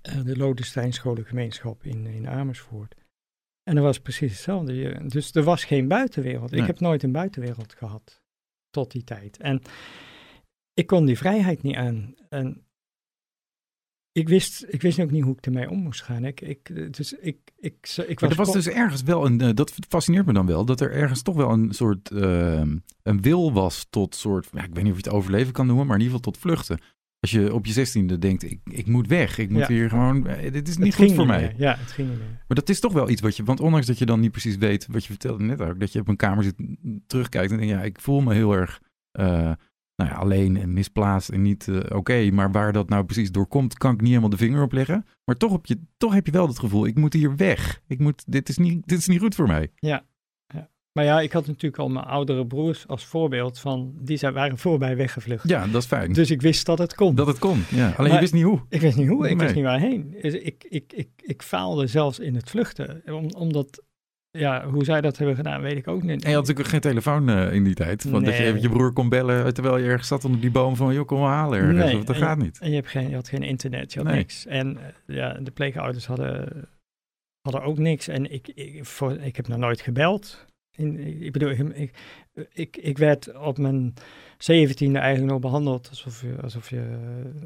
Uh, de Lodestein Scholengemeenschap in, in Amersfoort. En dat was precies hetzelfde. Dus er was geen buitenwereld. Nee. Ik heb nooit een buitenwereld gehad tot die tijd. En ik kon die vrijheid niet aan. En ik wist, ik wist ook niet hoe ik ermee om moest gaan. Ik, ik, dus ik, ik, ik, er was dus ergens wel een, uh, dat fascineert me dan wel, dat er ergens toch wel een soort, uh, een wil was tot soort, ja, ik weet niet of je het overleven kan noemen, maar in ieder geval tot vluchten. Als je op je zestiende denkt, ik, ik moet weg, ik moet Ja. hier gewoon, eh, dit is niet goed voor mij. meer. Ja, het ging niet meer. Maar dat is toch wel iets wat je, want ondanks dat je dan niet precies weet, wat je vertelde net ook, dat je op een kamer zit, terugkijkt en denkt, ja, ik voel me heel erg eh, nou ja, alleen en misplaatst en niet eh, oké, maar waar dat nou precies door komt, kan ik niet helemaal de vinger op leggen. Maar toch, heb je, toch heb je wel het gevoel, ik moet hier weg. Ik moet, dit, is niet, dit is niet goed voor mij. Maar ja, ik had natuurlijk al mijn oudere broers als voorbeeld van, die zijn, waren voor mij weggevlucht. Ja, dat is fijn. Dus ik wist dat het kon. dat het kon, ja. Alleen je Maar- wist niet hoe. Ik wist niet hoe, ik wist niet waarheen. Dus ik, ik, ik, ik faalde zelfs in het vluchten. Om, omdat, ja, hoe zij dat hebben gedaan, weet ik ook niet. En je had natuurlijk geen telefoon eh, in die tijd. Want dat je even je broer kon bellen terwijl je ergens zat onder die boom van, joh, kom me halen ergens. Nee, Of dat gaat niet. En je, hebt geen, je had geen internet, je had Nee. niks. En eh, ja, de pleegouders hadden, hadden ook niks. En ik, ik, voor, ik heb nog nooit gebeld. In, ik bedoel, ik, ik, ik, ik werd op mijn zeventiende eigenlijk nog behandeld alsof je, alsof je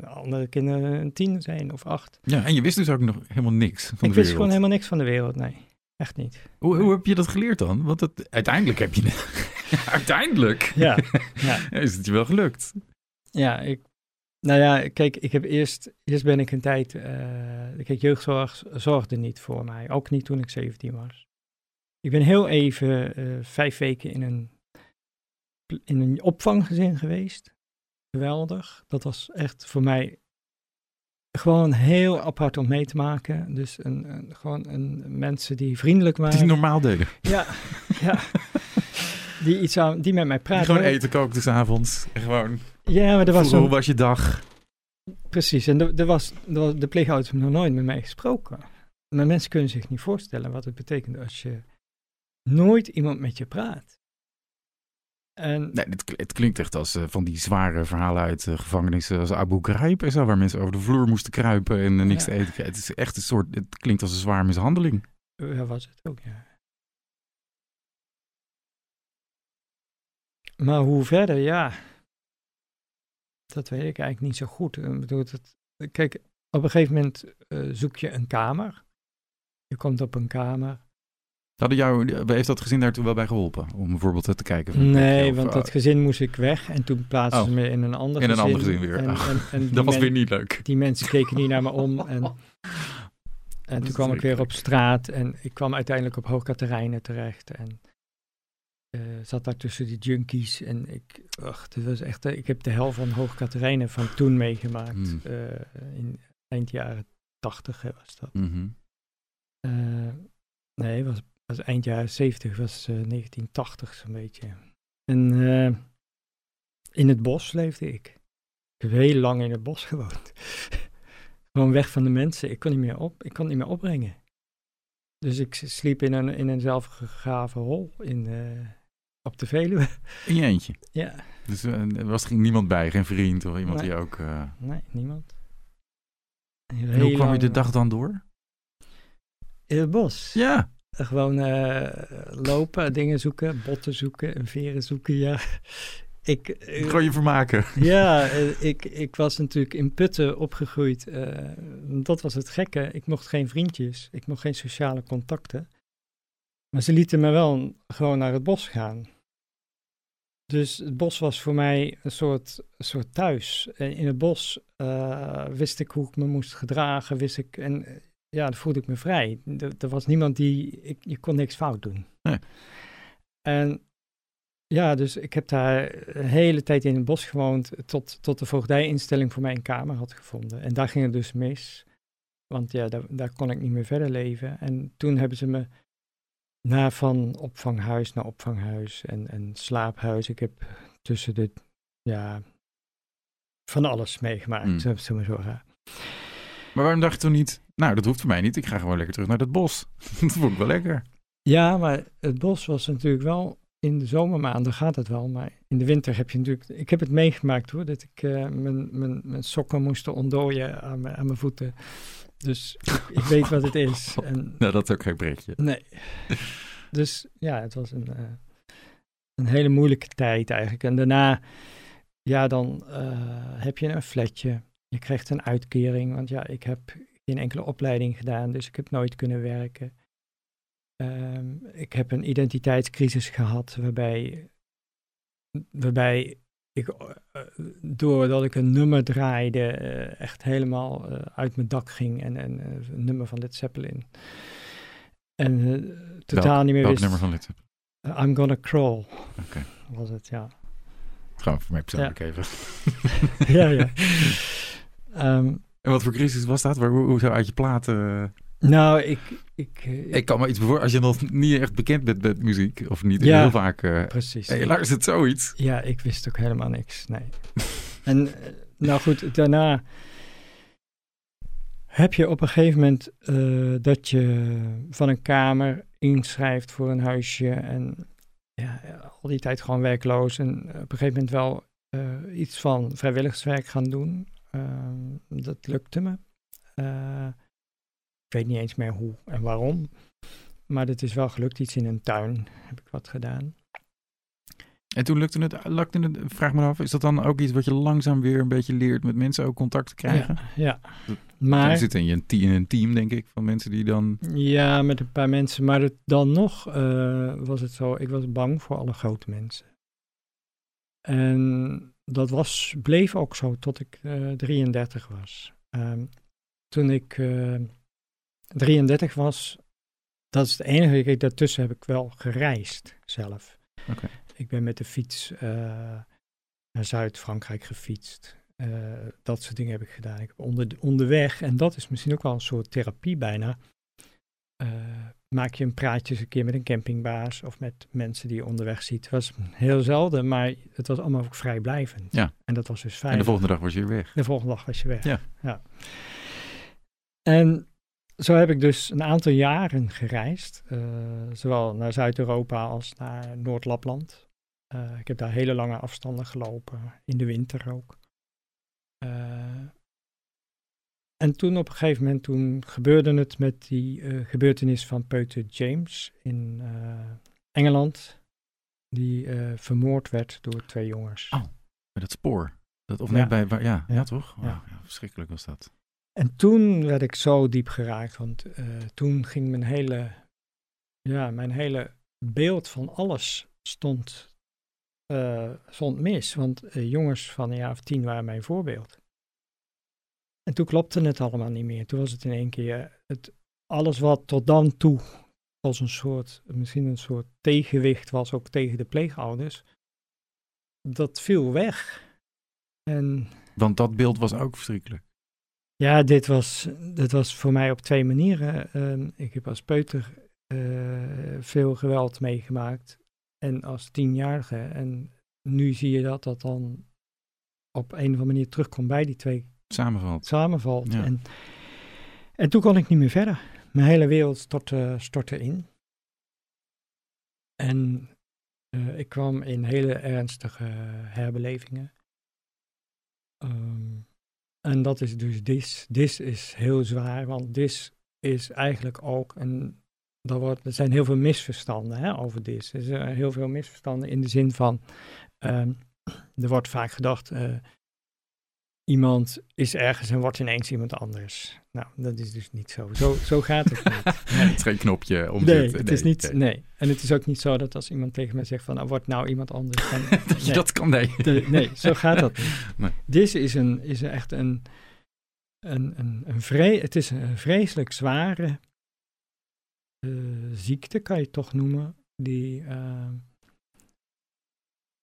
eh, andere kinderen een tien zijn of acht. Ja, en je wist dus ook nog helemaal niks van ik de wist wereld. gewoon helemaal niks van de wereld, nee. Echt niet. Hoe, hoe heb je dat geleerd dan? Want uiteindelijk heb je het. uiteindelijk Ja, ja. is het je wel gelukt. Ja, ik, nou ja, kijk, ik heb eerst, eerst ben ik een tijd, eh kijk, jeugdzorg zorgde niet voor mij, ook niet toen ik 17 was. Ik ben heel even eh, vijf weken in een, in een opvanggezin geweest. Geweldig. Dat was echt voor mij gewoon heel apart om mee te maken. Dus een, een, gewoon een, mensen die vriendelijk waren. normaal deden. Ja, ja. Die, iets aan, die met mij Die praten. gewoon eten kookte s'avonds. Gewoon, Ja, maar er was hoe was je dag? Precies, en was, er was, de pleegouders hebben nog nooit met mij gesproken. Maar mensen kunnen zich niet voorstellen wat het betekent als je nooit iemand met je praat. En Nee, het, het klinkt echt als eh, van die zware verhalen uit eh, gevangenissen als Abu Ghraib en zo, waar mensen over de vloer moesten kruipen en eh, niks Ja. te eten. Het is echt een soort, het klinkt als een zware mishandeling. ja, was het ook, ja. Maar hoe verder, ja. Dat weet ik eigenlijk niet zo goed. Ik bedoel, dat, kijk, op een gegeven moment eh, zoek je een kamer. Je komt op een kamer. Hadden jou, heeft dat gezin daartoe wel bij geholpen? Om bijvoorbeeld te kijken? van, Nee, of, want eh, dat gezin moest ik weg en toen plaatsten Oh. ze me in een ander In een gezin. ander gezin weer. En, Oh. en, en die dat was men- weer niet leuk. Die mensen keken niet naar me om en, en toen kwam ik weer op straat en ik kwam uiteindelijk op Hoogkaterijnen terecht en eh, zat daar tussen die junkies en ik, ach, dit was echt, eh, ik heb de helft van Hoogkaterijnen van toen meegemaakt, Hmm. eh, in eind jaren tachtig was dat. Mhm. Eh, nee, was, was eind jaren 70, was eh, 1980 zo'n beetje. En eh, in het bos leefde ik. Ik heb heel lang in het bos gewoond. Gewoon weg van de mensen. Ik kon niet meer op, ik kon niet meer opbrengen. Dus ik sliep in een, in een zelfgegraven hol in, eh, op de Veluwe. In je eentje. ja, Dus eh, er was ging niemand bij, geen vriend of iemand Nee. die ook... eh, nee, niemand. En hoe kwam je de dag dan door? In het bos. Ja. Gewoon eh, lopen, dingen zoeken, botten zoeken, veren zoeken, ja. Ik, eh, Gewoon je vermaken. Ja, eh, ik, ik was natuurlijk in Putten opgegroeid. dat was het gekke. Ik mocht geen vriendjes. Ik mocht geen sociale contacten. Maar ze lieten me wel gewoon naar het bos gaan. Dus het bos was voor mij een soort, een soort thuis. En in het bos wist ik hoe ik me moest gedragen. Wist ik, en ja, dan voelde ik me vrij. Er, er was niemand die... Ik, je kon niks fout doen. Nee. En ja, dus ik heb daar een hele tijd in het bos gewoond, tot, tot de voogdijinstelling voor mij een kamer had gevonden. En daar ging het dus mis, want ja, daar, daar kon ik niet meer verder leven. En toen hebben ze me naar van opvanghuis naar opvanghuis en, en slaaphuis. Ik heb tussen de, ja, van alles meegemaakt, Mm. zo zo maar zo gaan. Maar waarom dacht je toen niet... Nou, dat hoeft voor mij niet. Ik ga gewoon lekker terug naar dat bos. dat vond ik wel lekker. Ja, maar het bos was natuurlijk wel in de zomermaanden gaat het wel, maar in de winter heb je natuurlijk... Ik heb het meegemaakt hoor, dat ik uh, mijn, mijn, mijn sokken moest ontdooien aan mijn, aan mijn voeten. Dus ik, ik weet wat het is. En, nou, dat is ook geen pretje. Nee. Dus ja, het was een, uh, een hele moeilijke tijd eigenlijk. En daarna, ja, dan uh, heb je een flatje. Je krijgt een uitkering, want ja, ik heb geen enkele opleiding gedaan, dus ik heb nooit kunnen werken. Um, ik heb een identiteitscrisis gehad waarbij, waarbij ik, uh, doordat ik een nummer draaide, uh, echt helemaal uh, uit mijn dak ging en, en een nummer van Led Zeppelin. En totaal welk, niet meer welk wist. nummer van Led Zeppelin? I'm Gonna Crawl. Okay. Was het, ja. Gewoon voor mij persoonlijk ja. even. ja, ja. Um, en wat voor crisis was dat? Waar, hoe, hoe zou uit je platen... Nou, ik... Ik, uh, ik kan me iets voor als je nog niet echt bekend bent met muziek, of niet ja, heel vaak. Uh, precies. Hey, luistert zoiets. Ja, ik wist ook helemaal niks. Nee. en nou goed, daarna heb je op een gegeven moment uh, dat je van een kamer inschrijft voor een huisje en ja, al die tijd gewoon werkloos en op een gegeven moment wel iets van vrijwilligerswerk gaan doen. Dat lukte me. Ik weet niet eens meer hoe en waarom. Maar het is wel gelukt. Iets in een tuin heb ik wat gedaan. En toen lukte het, lukte het, vraag me af, is dat dan ook iets wat je langzaam weer een beetje leert met mensen ook contact te krijgen? Ja, ja. maar... Je zit in, je in een team, denk ik, van mensen die dan... Ja, met een paar mensen. Maar het, dan nog uh, was het zo, ik was bang voor alle grote mensen. En dat was, bleef ook zo tot ik uh, 33 was. Um, toen ik... Uh, 33 was, dat is het enige. Kijk, daartussen heb ik wel gereisd zelf. Okay. Ik ben met de fiets uh, naar Zuid-Frankrijk gefietst. Dat soort dingen heb ik gedaan. Ik heb onder, onderweg, en dat is misschien ook wel een soort therapie bijna. Maak je een praatje eens een keer met een campingbaas of met mensen die je onderweg ziet. Het was heel zelden, maar het was allemaal ook vrijblijvend. Ja. En dat was dus fijn. En de volgende dag was je weer weg. De volgende dag was je weg. Ja. ja. En zo heb ik dus een aantal jaren gereisd, uh, zowel naar Zuid-Europa als naar Noord-Lapland. Uh, ik heb daar hele lange afstanden gelopen, in de winter ook. Uh, en toen op een gegeven moment, toen gebeurde het met die gebeurtenis van Peuter James in Engeland, die vermoord werd door twee jongens. Oh, met het spoor. Dat, of net bij, ja, ja, ja toch? Ja. Wow, ja, verschrikkelijk was dat. En toen werd ik zo diep geraakt, want toen ging mijn hele, ja, mijn hele beeld van alles stond, stond mis. Want jongens van een jaar of tien waren mijn voorbeeld. En toen klopte het allemaal niet meer. Toen was het in één keer het, alles wat tot dan toe als een soort, misschien een soort tegenwicht was, ook tegen de pleegouders, dat viel weg. En, want dat beeld was ook verschrikkelijk. Ja, dit was, dit was voor mij op twee manieren. Uh, ik heb als peuter uh, veel geweld meegemaakt en als tienjarige. En nu zie je dat dat dan op een of andere manier terugkomt bij die twee. Samenvalt. Samenvalt. Ja. En, en toen kon ik niet meer verder. Mijn hele wereld stortte, stortte in. En uh, ik kwam in hele ernstige herbelevingen. Um, en dat is dus dis. Dis is heel zwaar, want dis is eigenlijk ook een. Er, wordt, er zijn heel veel misverstanden hè, over dis. Er zijn heel veel misverstanden in de zin van. Um, er wordt vaak gedacht. Uh, iemand is ergens en wordt ineens iemand anders. Nou, dat is dus niet zo. Zo, zo gaat het niet. Nee. het is geen knopje om nee, het is niet. Nee. nee. En het is ook niet zo dat als iemand tegen mij zegt van, nou, wordt nou iemand anders. Dan, dat je dat kan, nee. De, nee, zo gaat dat niet. Nee. Dit is, een, is echt een, een, een, een vre het is een vreselijk zware uh, ziekte, kan je het toch noemen, die, uh,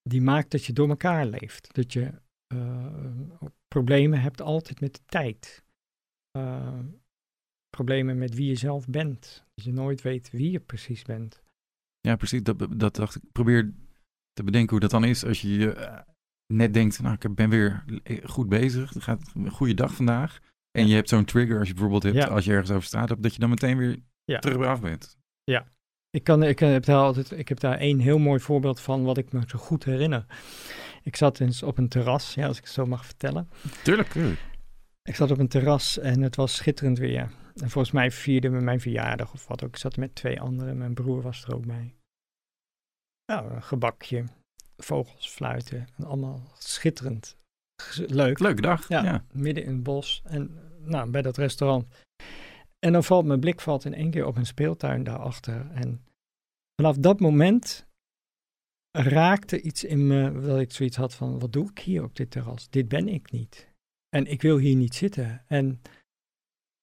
die maakt dat je door elkaar leeft. Dat je uh, problemen hebt altijd met de tijd. Uh, problemen met wie je zelf bent. Dat je nooit weet wie je precies bent. Ja, precies. Dat, dat dacht ik. Probeer te bedenken hoe dat dan is als je uh, net denkt, nou, ik ben weer goed bezig. Het gaat een goede dag vandaag. En je hebt zo'n trigger als je bijvoorbeeld hebt, Ja. als je ergens over straat hebt, dat je dan meteen weer Ja. terug af bent. Ja. Ik, kan, ik, heb daar altijd, ik heb daar één heel mooi voorbeeld van wat ik me zo goed herinner. Ik zat eens op een terras, ja, als ik het zo mag vertellen. Tuurlijk, tuurlijk. Ik zat op een terras en het was schitterend weer. En volgens mij vierden we mijn verjaardag of wat ook. Ik zat met twee anderen, mijn broer was er ook bij. Nou, een gebakje, vogels fluiten, en allemaal schitterend. Leuk. Leuke dag. Ja, Ja. midden in het bos en nou, bij dat restaurant. En dan valt mijn blik valt in één keer op een speeltuin daarachter. En vanaf dat moment raakte iets in me dat ik zoiets had van, wat doe ik hier op dit terras? Dit ben ik niet. En ik wil hier niet zitten. En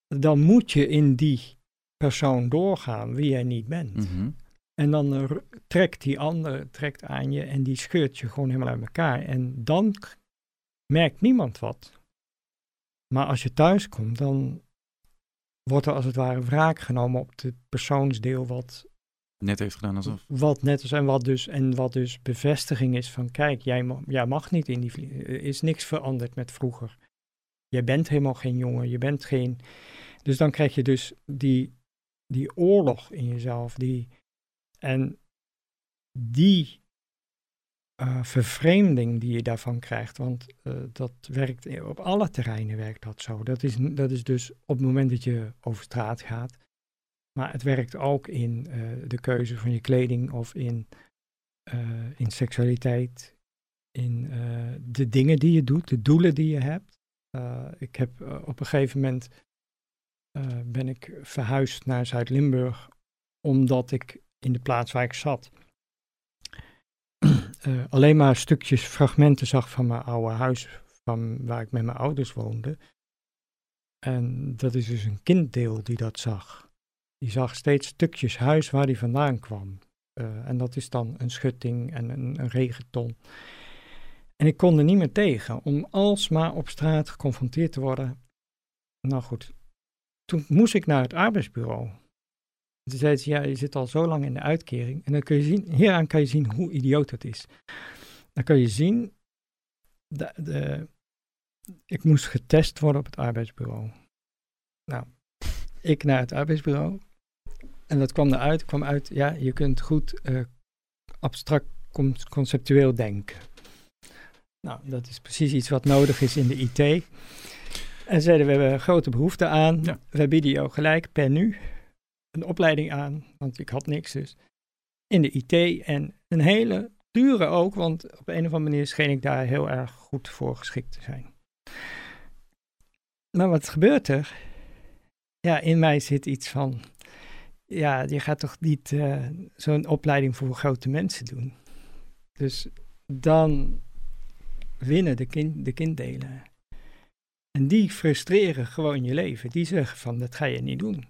dan moet je in die persoon doorgaan wie jij niet bent. Mhm. En dan eh, trekt die ander trekt aan je en die scheurt je gewoon helemaal uit elkaar. En dan merkt niemand wat. Maar als je thuis komt, dan wordt er als het ware wraak genomen op het persoonsdeel wat, Net heeft gedaan alsof. wat net is en wat dus, en wat dus bevestiging is van kijk, jij, ma- jij mag niet in die vlie- Er is niks veranderd met vroeger. Je bent helemaal geen jongen, je bent geen... Dus dan krijg je dus die, die oorlog in jezelf, die... En die eh, vervreemding die je daarvan krijgt, want eh, dat werkt op alle terreinen werkt dat zo. Dat is, dat is dus op het moment dat je over straat gaat, maar het werkt ook in eh, de keuze van je kleding of in, eh, in seksualiteit, in eh, de dingen die je doet, de doelen die je hebt. Ik heb op een gegeven moment ben ik verhuisd naar Zuid-Limburg omdat ik in de plaats waar ik zat alleen maar stukjes, fragmenten zag van mijn oude huis, van waar ik met mijn ouders woonde. En dat is dus een kinddeel die dat zag. Die zag steeds stukjes huis waar die vandaan kwam. Eh, en dat is dan een schutting en een, een regenton. En ik kon er niet meer tegen om alsmaar op straat geconfronteerd te worden. Nou goed, toen moest ik naar het arbeidsbureau. Toen zei ze, ja, je zit al zo lang in de uitkering. En dan kun je zien, hieraan kan je zien hoe idioot dat is. Dan kan je zien, de, ik moest getest worden op het arbeidsbureau. Nou, ik naar het arbeidsbureau. En dat kwam eruit, kwam uit, ja, je kunt goed eh, abstract con- conceptueel denken. Nou, dat is precies iets wat nodig is in de IT. En zeiden we hebben grote behoefte aan. Ja. We bieden jou gelijk per nu een opleiding aan, want ik had niks dus, in de IT. En een hele dure ook, want op een of andere manier scheen ik daar heel erg goed voor geschikt te zijn. Maar wat gebeurt er? Ja, in mij zit iets van, ja, je gaat toch niet eh, zo'n opleiding voor grote mensen doen. Dus dan winnen de, kind, de kinddelen. En die frustreren gewoon je leven. Die zeggen van, dat ga je niet doen.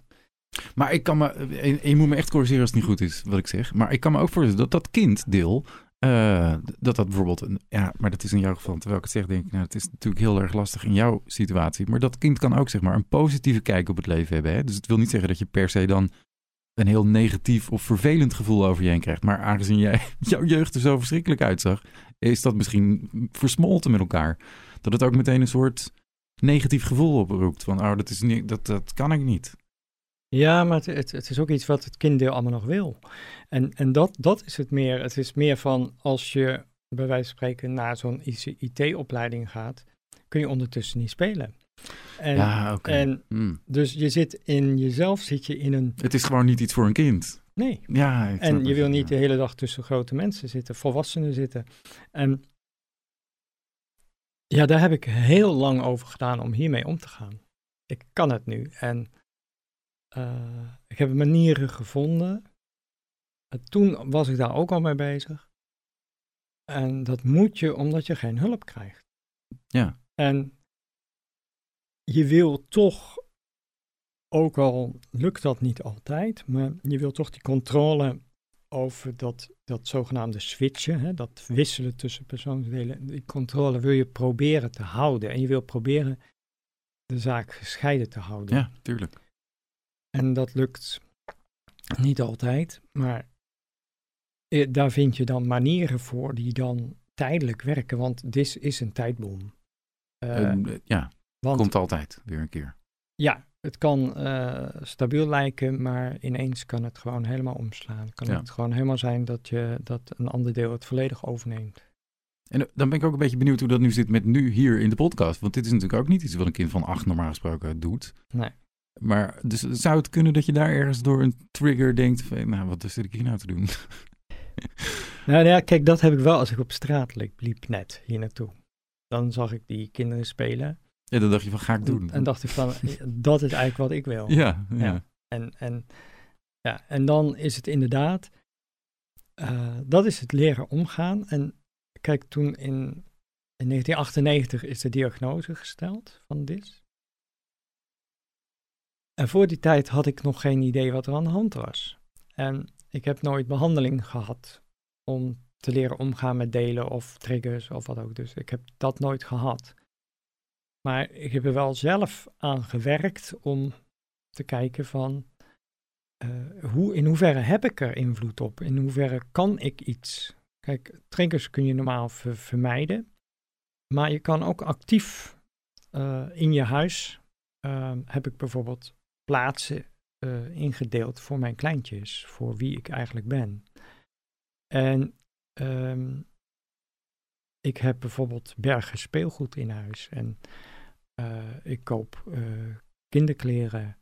Maar ik kan me, en je moet me echt corrigeren als het niet goed is wat ik zeg. Maar ik kan me ook voorstellen dat dat kinddeel, eh, dat dat bijvoorbeeld, ja, maar dat is in jouw geval, terwijl ik het zeg, denk ik, nou, het is natuurlijk heel erg lastig in jouw situatie. Maar dat kind kan ook, zeg maar, een positieve kijk op het leven hebben. Hè? Dus het wil niet zeggen dat je per se dan een heel negatief of vervelend gevoel over je heen krijgt. Maar aangezien jij, jouw jeugd er zo verschrikkelijk uitzag, is dat misschien versmolten met elkaar. Dat het ook meteen een soort negatief gevoel oproept. Van, oh, dat, is niet, dat, dat kan ik niet. Ja, maar het, het, is ook iets wat het kinddeel allemaal nog wil. En, en dat, dat is het meer. Het is meer van als je bij wijze van spreken naar zo'n IT-opleiding gaat, kun je ondertussen niet spelen. En, ja, oké. en Hmm. dus je zit in jezelf, zit je in een. Het is gewoon niet iets voor een kind. Nee. Ja, En je wil ja. niet de hele dag tussen grote mensen zitten, volwassenen zitten. En ja, daar heb ik heel lang over gedaan om hiermee om te gaan. Ik kan het nu. En eh, ik heb manieren gevonden. En toen was ik daar ook al mee bezig. En dat moet je omdat je geen hulp krijgt. Ja. En je wil toch, ook al lukt dat niet altijd, maar je wil toch die controle over dat, dat zogenaamde switchen, hè, dat wisselen tussen persoonsdelen, die controle wil je proberen te houden. En je wil proberen de zaak gescheiden te houden. Ja, tuurlijk. En dat lukt niet altijd, maar eh, daar vind je dan manieren voor die dan tijdelijk werken, want dit is een tijdbom. Eh, ja, want komt altijd weer een keer. ja, het kan uh, stabiel lijken, maar ineens kan het gewoon helemaal omslaan. Kan Ja. het gewoon helemaal zijn dat, je, dat een ander deel het volledig overneemt. En eh, dan ben ik ook een beetje benieuwd hoe dat nu zit met nu hier in de podcast. Want dit is natuurlijk ook niet iets wat een kind van acht normaal gesproken doet. Nee. Maar dus zou het kunnen dat je daar ergens door een trigger denkt van, nou, wat zit ik hier nou te doen? Nou ja, kijk, dat heb ik wel als ik op straat liep, liep net hier naartoe. Dan zag ik die kinderen spelen. Ja, dan dacht je van, ga ik doen. En dacht ik van, dat is eigenlijk wat ik wil. ja, ja. Ja. En, en, ja, en dan is het inderdaad, eh, dat is het leren omgaan. En kijk, toen in, in 1998 is de diagnose gesteld van DIS. En voor die tijd had ik nog geen idee wat er aan de hand was. En ik heb nooit behandeling gehad om te leren omgaan met delen of triggers of wat ook. Dus ik heb dat nooit gehad. Maar ik heb er wel zelf aan gewerkt om te kijken van uh, hoe, in hoeverre heb ik er invloed op? In hoeverre kan ik iets? Kijk, triggers kun je normaal ver vermijden, maar je kan ook actief uh, in je huis, uh, heb ik bijvoorbeeld plaatsen uh, ingedeeld voor mijn kleintjes, voor wie ik eigenlijk ben. En um, ik heb bijvoorbeeld bergen speelgoed in huis en ik koop uh, kinderkleren.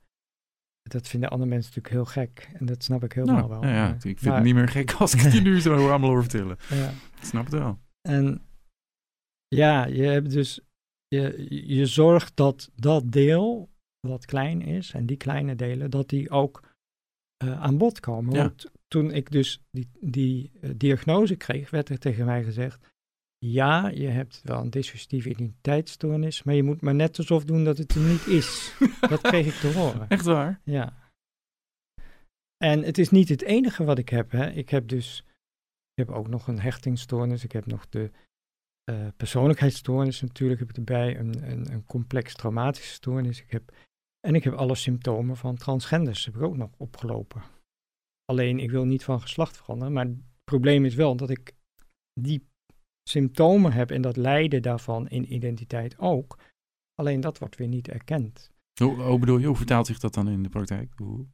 Dat vinden andere mensen natuurlijk heel gek. En dat snap ik helemaal nou, wel. Ja, ja, ik vind maar, het niet meer gek als ik het nu zo allemaal hoor vertellen. Ja. Ik snap het wel. En ja, je hebt dus... Je, je zorgt dat dat deel wat klein is, en die kleine delen, dat die ook uh, aan bod komen. Ja. Want toen ik dus die, die uh, diagnose kreeg, werd er tegen mij gezegd... Ja, je hebt wel een dissociatieve identiteitsstoornis, maar je moet maar net alsof doen dat het er niet is. dat kreeg ik te horen. Echt waar? Ja. En het is niet het enige wat ik heb. Hè. Ik heb dus, ik heb ook nog een hechtingsstoornis. Ik heb nog de uh, persoonlijkheidsstoornis natuurlijk heb ik erbij. Een, een, een complex traumatische stoornis. Ik heb, en ik heb alle symptomen van transgenders heb ik ook nog opgelopen. Alleen, ik wil niet van geslacht veranderen, maar het probleem is wel dat ik die symptomen heb en dat lijden daarvan in identiteit ook. Alleen dat wordt weer niet erkend. Hoe, hoe bedoel je, hoe vertaalt zich dat dan in de praktijk? Hoe?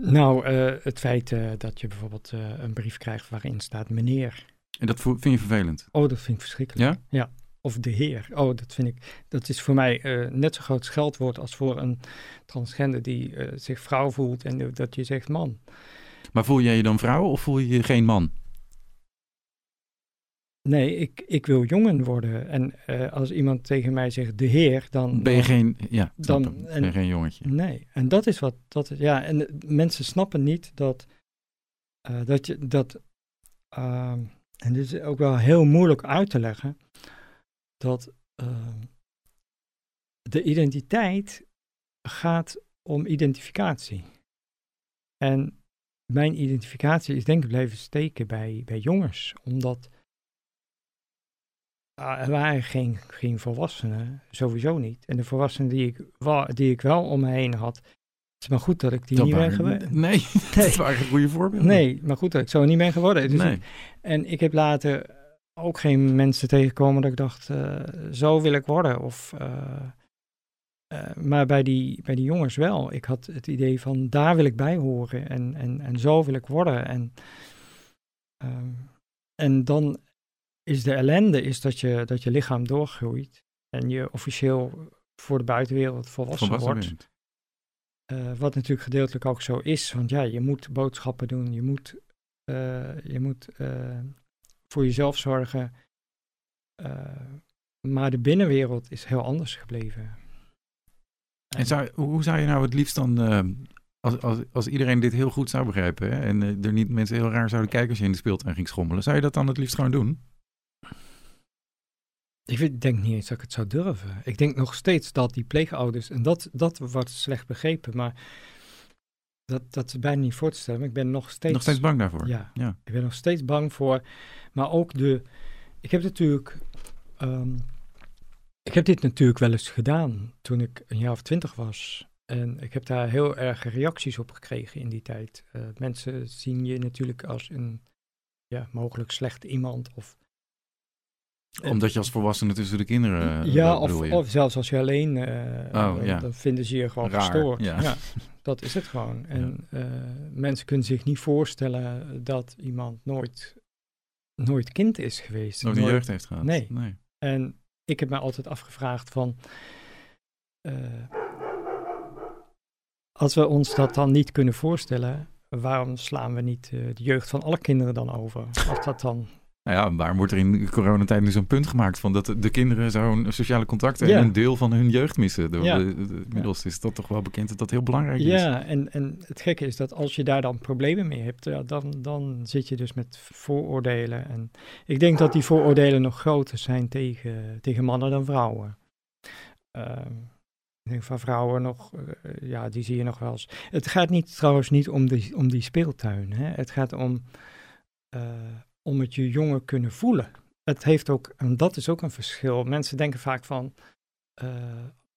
Nou, uh, het feit uh, dat je bijvoorbeeld uh, een brief krijgt waarin staat meneer. En dat vind je vervelend? Oh, dat vind ik verschrikkelijk. Ja? Ja. Of de heer. Oh, dat vind ik. Dat is voor mij net zo groot scheldwoord als voor een transgender die zich vrouw voelt en dat je zegt man. Maar voel jij je dan vrouw of voel je je geen man? Nee, ik, ik wil jongen worden. En uh, als iemand tegen mij zegt de heer, dan... Ben je geen, ja, dan, dan ben je geen jongetje. Nee, en dat is wat, dat, ja, en mensen snappen niet dat, uh, dat je, dat, uh, en dit is ook wel heel moeilijk uit te leggen, dat ehm, de identiteit gaat om identificatie. En mijn identificatie is denk ik blijven steken bij, bij jongens, omdat er waren geen, geen volwassenen, sowieso niet. En de volwassenen die ik, wa, die ik wel om me heen had, het is maar goed dat ik die dat niet waren, ben geworden. Nee, nee, dat waren goede voorbeelden. Nee, maar goed dat ik zo niet ben geworden. Dus nee. ik, en ik heb later ook geen mensen tegengekomen dat ik dacht, uh, zo wil ik worden. Of, uh, maar bij die, bij die jongens wel. Ik had het idee van, daar wil ik bij horen en, en, en zo wil ik worden. En, ehm, en dan is de ellende is dat je, dat je lichaam doorgroeit en je officieel voor de buitenwereld volwassen, volwassen wordt. Uh, wat natuurlijk gedeeltelijk ook zo is, want ja, je moet boodschappen doen, je moet, uh, je moet uh, voor jezelf zorgen. maar de binnenwereld is heel anders gebleven. En zou, hoe zou je nou het liefst dan, als, als, als iedereen dit heel goed zou begrijpen hè, en er niet mensen heel raar zouden kijken als je in de speeltuin ging schommelen, zou je dat dan het liefst gewoon doen? Ik denk niet eens dat ik het zou durven. Ik denk nog steeds dat die pleegouders, en dat, dat wordt slecht begrepen, maar dat, dat is bijna niet voor te stellen. Maar ik ben nog steeds... Nog steeds bang daarvoor? Ja, ja. ik ben nog steeds bang voor. Maar ook de... Ik heb natuurlijk... Um, ik heb dit natuurlijk wel eens gedaan toen ik een jaar of twintig was. En ik heb daar heel erg reacties op gekregen in die tijd. Uh, mensen zien je natuurlijk als een ja, mogelijk slecht iemand of Omdat je als volwassene tussen de kinderen... ja, dat of, zelfs als je alleen... eh, Oh, dan- ja. Dan vinden ze je gewoon Raar, gestoord. ja. dat is het gewoon. En eh, mensen kunnen zich niet voorstellen dat iemand nooit, nooit kind is geweest. Nooit een Nooit- jeugd heeft gehad. Nee. nee. En ik heb me altijd afgevraagd van... eh, als we ons dat dan niet kunnen voorstellen... waarom slaan we niet eh, de jeugd van alle kinderen dan over? Als dat dan... Nou ja, waarom wordt er in de coronatijd nu zo'n punt gemaakt van dat de kinderen zo'n sociale contacten Ja. en een deel van hun jeugd missen? De, Ja. de- de- inmiddels is dat toch wel bekend dat dat heel belangrijk is. Ja, en, en het gekke is dat als je daar dan problemen mee hebt... ja, dan, dan zit je dus met vooroordelen. En ik denk dat die vooroordelen nog groter zijn tegen, tegen mannen dan vrouwen. Ehm, ik denk van vrouwen nog, eh, ja, die zie je nog wel eens. Het gaat niet trouwens niet om die, om die speeltuin. Hè? Het gaat om, eh, om het je jongen kunnen voelen. Het heeft ook, en dat is ook een verschil. Mensen denken vaak van, eh,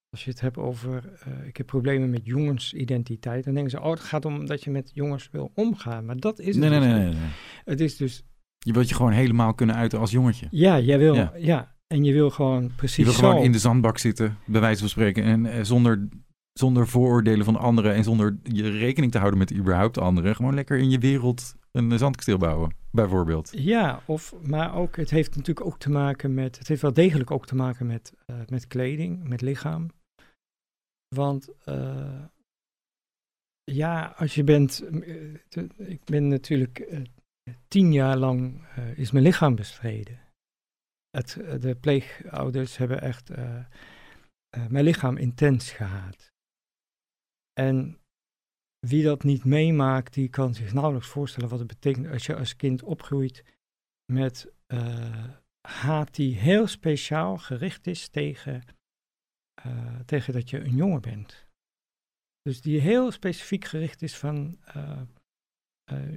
als je het hebt over, eh, ik heb problemen met jongensidentiteit, dan denken ze, oh, het gaat om dat je met jongens wil omgaan. Maar dat is het Nee, nee, dus nee, niet. nee, nee. Het is dus, Je wilt je gewoon helemaal kunnen uiten als jongetje. ja, jij wil, Ja. ja. En je wil gewoon precies Je wil zo. gewoon in de zandbak zitten, bij wijze van spreken. En eh, zonder, zonder vooroordelen van anderen en zonder je rekening te houden met überhaupt anderen. Gewoon lekker in je wereld een zandkasteel bouwen, bijvoorbeeld. Ja, of, maar ook, het heeft natuurlijk ook te maken met, het heeft wel degelijk ook te maken met, eh, met kleding, met lichaam. Want eh, ja, als je bent, eh, ik ben natuurlijk eh, tien jaar lang, eh, is mijn lichaam bestreden. Eh, de pleegouders hebben echt eh, eh, mijn lichaam intens gehaat. En wie dat niet meemaakt, die kan zich nauwelijks voorstellen wat het betekent als je als kind opgroeit met eh, haat die heel speciaal gericht is tegen, eh, tegen dat je een jongen bent. Dus die heel specifiek gericht is van eh,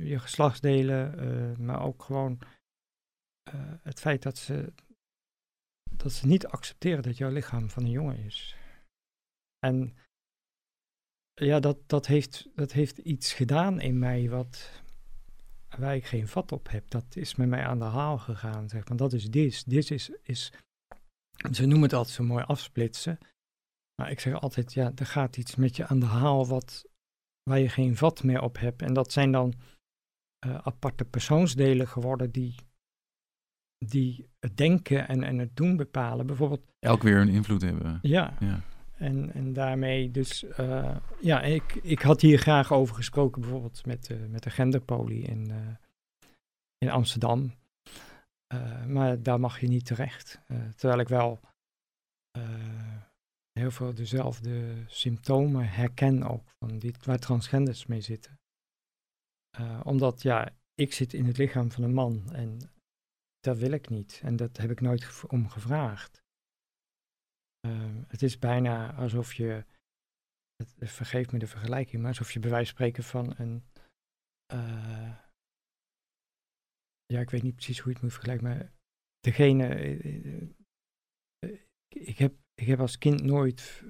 je geslachtsdelen, maar ook gewoon het feit dat ze, dat ze niet accepteren dat jouw lichaam van een jongen is. En ja, dat, dat, heeft, dat heeft iets gedaan in mij wat, waar ik geen vat op heb. Dat is met mij aan de haal gegaan. Zeg maar. Dat is dit. Dit is, is, ze noemen het altijd zo mooi afsplitsen. Maar ik zeg altijd, ja, er gaat iets met je aan de haal wat, waar je geen vat meer op hebt. En dat zijn dan eh, aparte persoonsdelen geworden die, die het denken en, en het doen bepalen. Bijvoorbeeld, Elk weer een invloed hebben. ja, Ja. En, en daarmee dus, eh, ja, ik, ik had hier graag over gesproken, bijvoorbeeld met, eh, met de genderpolie in, eh, in Amsterdam. Maar daar mag je niet terecht. Terwijl ik wel heel veel dezelfde symptomen herken ook, van die, waar transgenders mee zitten. Omdat, ja, ik zit in het lichaam van een man en dat wil ik niet. En dat heb ik nooit om gevraagd. Ehm, het is bijna alsof je, het, vergeef me de vergelijking, maar alsof je bij wijze van spreken van een, eh, ja, ik weet niet precies hoe je het moet vergelijken, maar degene, eh, eh, ik, heb, ik heb als kind nooit,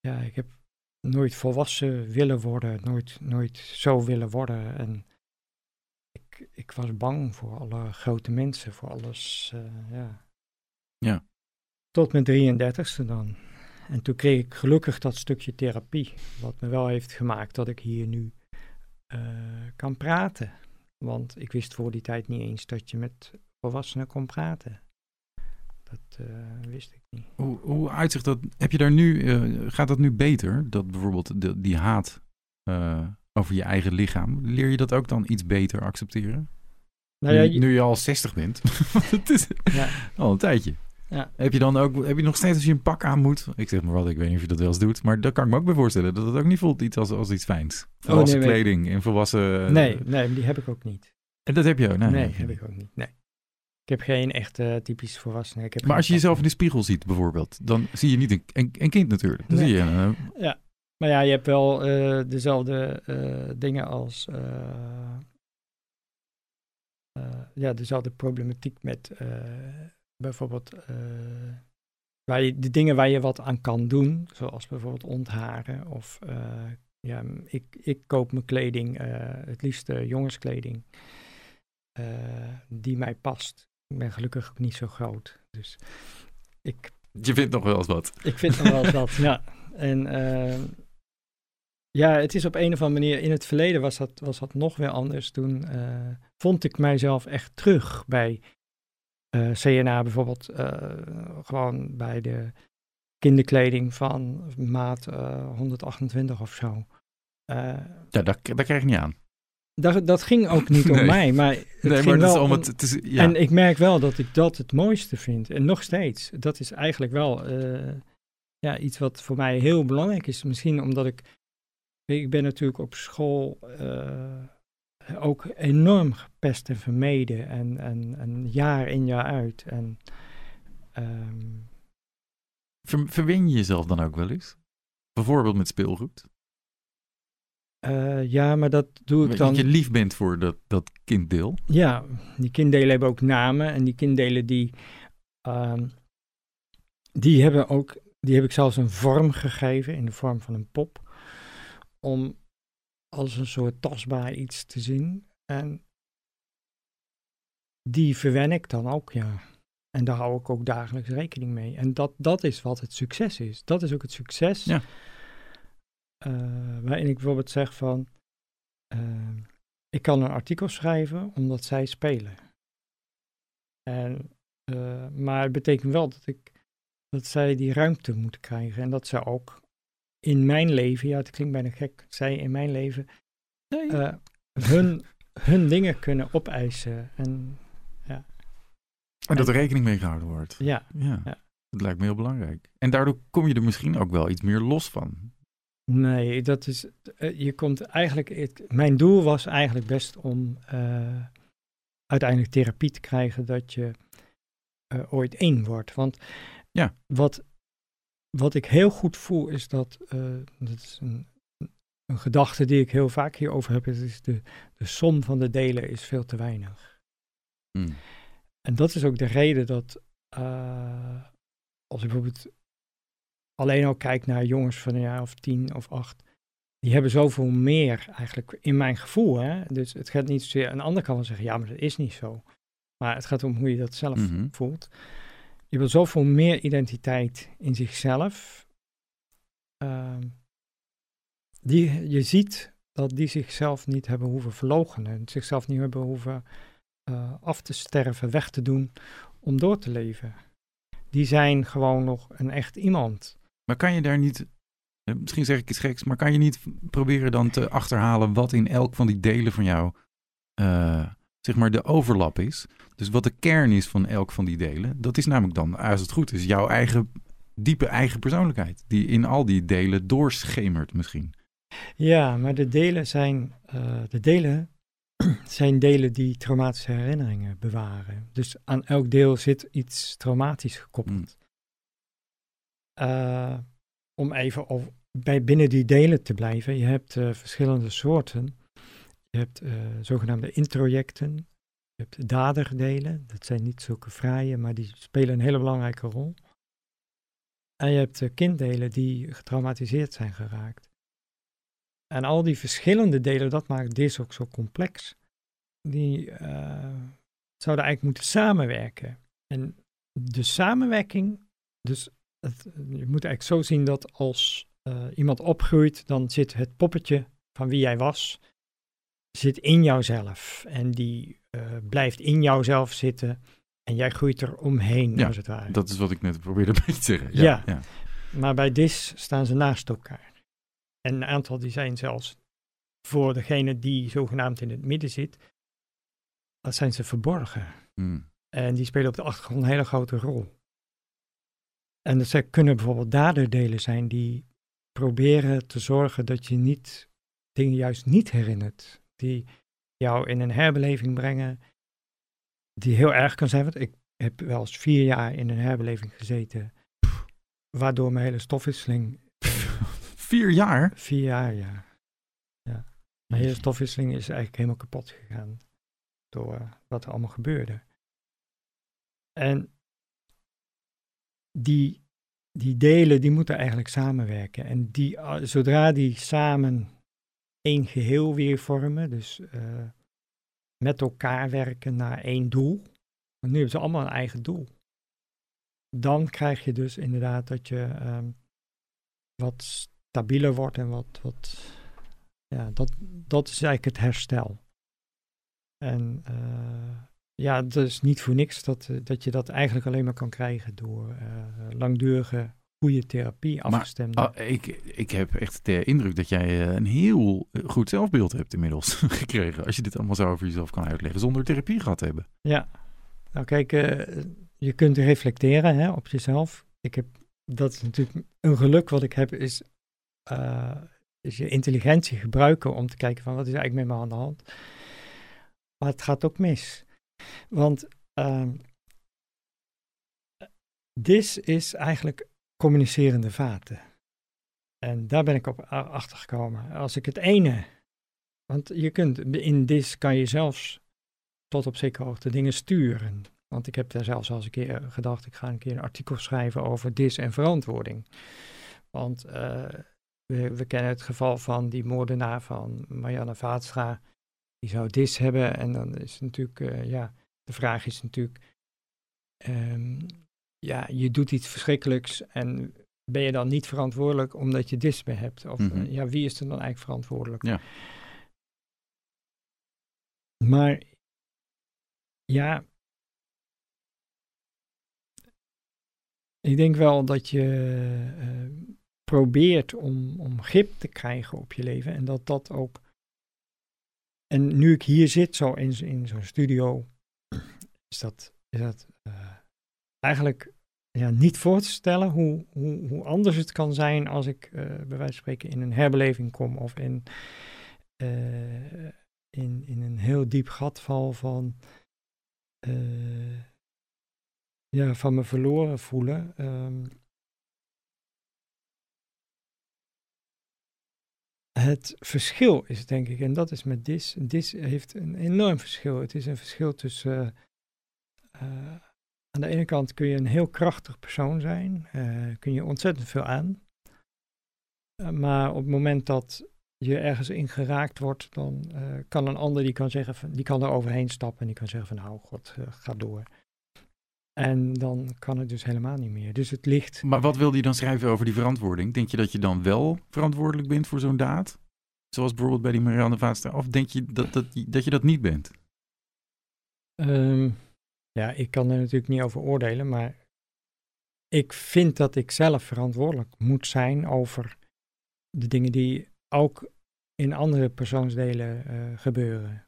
ja, ik heb nooit volwassen willen worden, nooit, nooit zo willen worden en ik, ik was bang voor alle grote mensen, voor alles, ja. Ja. Tot mijn 33ste dan. En toen kreeg ik gelukkig dat stukje therapie, wat me wel heeft gemaakt dat ik hier nu eh, kan praten. Want ik wist voor die tijd niet eens dat je met volwassenen kon praten. Dat eh, wist ik niet. Hoe, hoe uitzicht dat? Heb je daar nu, eh, gaat dat nu beter? Dat bijvoorbeeld de, die haat over je eigen lichaam, leer je dat ook dan iets beter accepteren? Nou ja, nu, je- nu je al 60 bent. het is ja, al een tijdje. Ja. Heb je dan ook, heb je nog steeds als je een pak aan moet? Ik zeg maar wat, ik weet niet of je dat wel eens doet, maar dat kan ik me ook bij voorstellen. Dat het ook niet voelt iets als, als iets fijns. Volwassen Oh, nee, nee. kleding en volwassen... eh, nee, nee, die heb ik ook niet. En dat heb je ook? Nee, heb ik ook niet. Nee. Ik heb geen echte typisch volwassene. Ik heb Maar als je jezelf in de spiegel ziet bijvoorbeeld, dan zie je niet een, een, een kind natuurlijk. Dan zie je eh, Ja, maar ja, je hebt wel eh, dezelfde eh, dingen als. eh, eh, ja, dezelfde problematiek met eh, bijvoorbeeld. eh, waar je, de dingen waar je wat aan kan doen, zoals bijvoorbeeld ontharen. Of eh, ja, ik, ik koop mijn kleding, eh, het liefst jongenskleding, die mij past. ik ben gelukkig ook niet zo groot. Dus ik... Je vindt nog wel eens wat. Ik vind nog wel eens wat, ja. En uh, ja, het is op een of andere manier, in het verleden was dat, was dat nog weer anders. Toen uh, vond ik mijzelf echt terug bij uh, CNA bijvoorbeeld, gewoon bij de kinderkleding van maat 128 of zo. ja, daar, daar krijg je niet aan. Dat, dat ging ook niet om mij, maar het nee, ging maar wel is om om, het, het is, ja. En ik merk wel dat ik dat het mooiste vind. En nog steeds. Dat is eigenlijk wel uh, ja, iets wat voor mij heel belangrijk is. Misschien omdat ik... Ik ben natuurlijk op school uh, ook enorm gepest en vermeden. En, en, en jaar in jaar uit. En, um... Ver, verwen je jezelf dan ook wel eens? Bijvoorbeeld met speelgoed? Uh, ja, maar dat doe ik Dat dan... je lief bent voor dat, dat kinddeel? Ja, die kinddelen hebben ook namen. En die kinddelen die... Um, die hebben ook... Die heb ik zelfs een vorm gegeven in de vorm van een pop. Om als een soort tastbaar iets te zien. En die verwen ik dan ook, ja. En daar hou ik ook dagelijks rekening mee. En dat, dat is wat het succes is. Dat is ook het succes. Ja. Uh, waarin ik bijvoorbeeld zeg van, uh, ik kan een artikel schrijven omdat zij spelen. En, uh, maar het betekent wel dat, ik, dat zij die ruimte moeten krijgen en dat ze ook in mijn leven, ja het klinkt bijna gek, zij in mijn leven, nee. hun, hun dingen kunnen opeisen. En, ja. en dat er rekening mee gehouden wordt. Ja. ja. ja. Dat lijkt me heel belangrijk. En daardoor kom je er misschien ook wel iets meer los van. Nee, dat is. Uh, je komt eigenlijk. Het, mijn doel was eigenlijk best om uh, uiteindelijk therapie te krijgen dat je uh, ooit één wordt. Want ja. wat, wat ik heel goed voel is dat. dat is een, een gedachte die ik heel vaak hierover heb. Is de, de som van de delen is veel te weinig. Mm. En dat is ook de reden dat. als ik bijvoorbeeld alleen al kijk naar jongens van een jaar of tien of acht, die hebben zoveel meer eigenlijk in mijn gevoel. Hè? Dus het gaat niet zozeer, een ander kan wel zeggen, ja, maar dat is niet zo. Maar het gaat om hoe je dat zelf Mhm. voelt. Je hebt zoveel meer identiteit in zichzelf. Uh, die, je ziet dat die zichzelf niet hebben hoeven verloochenen. Zichzelf niet hebben hoeven uh, af te sterven, weg te doen om door te leven. Die zijn gewoon nog een echt iemand. Maar kan je daar niet, misschien zeg ik iets geks, maar kan je niet proberen dan te achterhalen wat in elk van die delen van jou, uh, zeg maar, de overlap is? Dus wat de kern is van elk van die delen, dat is namelijk dan, als het goed is, jouw eigen, diepe eigen persoonlijkheid, die in al die delen doorschemert misschien. Ja, maar de delen zijn, uh, de delen zijn delen die traumatische herinneringen bewaren. Dus aan elk deel zit iets traumatisch gekoppeld. Mm. Uh, om even of, bij binnen die delen te blijven, je hebt uh, verschillende soorten. Je hebt uh, zogenaamde introjecten, je hebt daderdelen, dat zijn niet zulke fraaie, maar die spelen een hele belangrijke rol. En je hebt kinddelen die getraumatiseerd zijn geraakt. En al die verschillende delen, dat maakt dit ook zo complex. Die zouden eigenlijk moeten samenwerken. En de samenwerking, dus het, je moet eigenlijk zo zien dat als iemand opgroeit, dan zit het poppetje van wie jij was, zit in jouzelf. En die uh, blijft in jouzelf zitten en jij groeit er omheen, ja, als het ware. Dat is wat ik net probeerde te zeggen. Ja, ja. ja. maar bij DIS staan ze naast elkaar. En een aantal die zijn zelfs voor degene die zogenaamd in het midden zit, dat zijn ze verborgen. Hmm. En die spelen op de achtergrond een hele grote rol. En dat kunnen bijvoorbeeld daderdelen zijn die proberen te zorgen dat je niet dingen juist niet herinnert. Die jou in een herbeleving brengen, die heel erg kan zijn. Want ik heb wel eens vier jaar in een herbeleving gezeten, waardoor mijn hele stofwisseling... vier jaar? Vier jaar, ja. ja. Mijn hele stofwisseling is eigenlijk helemaal kapot gegaan door wat er allemaal gebeurde. En die, die delen, die moeten eigenlijk samenwerken. En die, zodra die samen één geheel weer vormen, dus uh, met elkaar werken naar één doel, Want nu hebben ze allemaal een eigen doel. Dan krijg je dus inderdaad dat je ehm, wat stabieler wordt en wat, wat ja, dat, dat is eigenlijk het herstel. En uh, ja, het is niet voor niks dat, dat je dat eigenlijk alleen maar kan krijgen door uh, langdurige goede therapie afgestemd. Maar, uh, ik, ik heb echt de indruk dat jij een heel goed zelfbeeld hebt inmiddels gekregen. Als je dit allemaal zo over jezelf kan uitleggen zonder therapie gehad te hebben. Ja, nou kijk, je kunt reflecteren hè, op jezelf. Ik heb, dat is natuurlijk een geluk wat ik heb, is, is je intelligentie gebruiken om te kijken van wat is eigenlijk met me aan de hand. Maar het gaat ook mis. Want uh, dis is eigenlijk communicerende vaten. En daar ben ik op achter gekomen. Als ik het ene, want je kunt in dis kan je zelfs tot op zekere hoogte dingen sturen. Want ik heb daar zelfs al eens een keer gedacht, ik ga een keer een artikel schrijven over dis en verantwoording. Want uh, we, we, kennen het geval van die moordenaar van Marianne Vaatstra, die zou dis hebben. En dan is natuurlijk, uh, ja, de vraag is natuurlijk, um, ja, je doet iets verschrikkelijks en ben je dan niet verantwoordelijk omdat je dis bij hebt? Of mm -hmm. uh, ja, wie is er dan eigenlijk verantwoordelijk? Ja. Maar ja, ik denk wel dat je uh, probeert om, om grip te krijgen op je leven en dat dat ook en nu ik hier zit, zo in, in zo'n studio, is dat, is dat uh, eigenlijk ja, niet voor te stellen hoe, hoe, hoe anders het kan zijn als ik uh, bij wijze van spreken in een herbeleving kom of in, uh, in, in een heel diep gat val van, ja, van me verloren voelen. Um, Het verschil is denk ik, en dat is met DIS. DIS heeft een enorm verschil. Het is een verschil tussen. Aan de ene kant kun je een heel krachtig persoon zijn, uh, kun je ontzettend veel aan. Uh, maar op het moment dat je ergens in geraakt wordt, dan kan een ander die kan zeggen, van, die kan er overheen stappen en die kan zeggen van nou god, ga door. En dan kan het dus helemaal niet meer. Dus het ligt. Maar wat wil je dan schrijven over die verantwoording? Denk je dat je dan wel verantwoordelijk bent voor zo'n daad? Zoals bijvoorbeeld bij die Marianne Vaatstra. Of denk je dat, dat, dat je dat niet bent? Um, ja, ik kan er natuurlijk niet over oordelen, maar ik vind dat ik zelf verantwoordelijk moet zijn over de dingen die ook in andere persoonsdelen uh, gebeuren.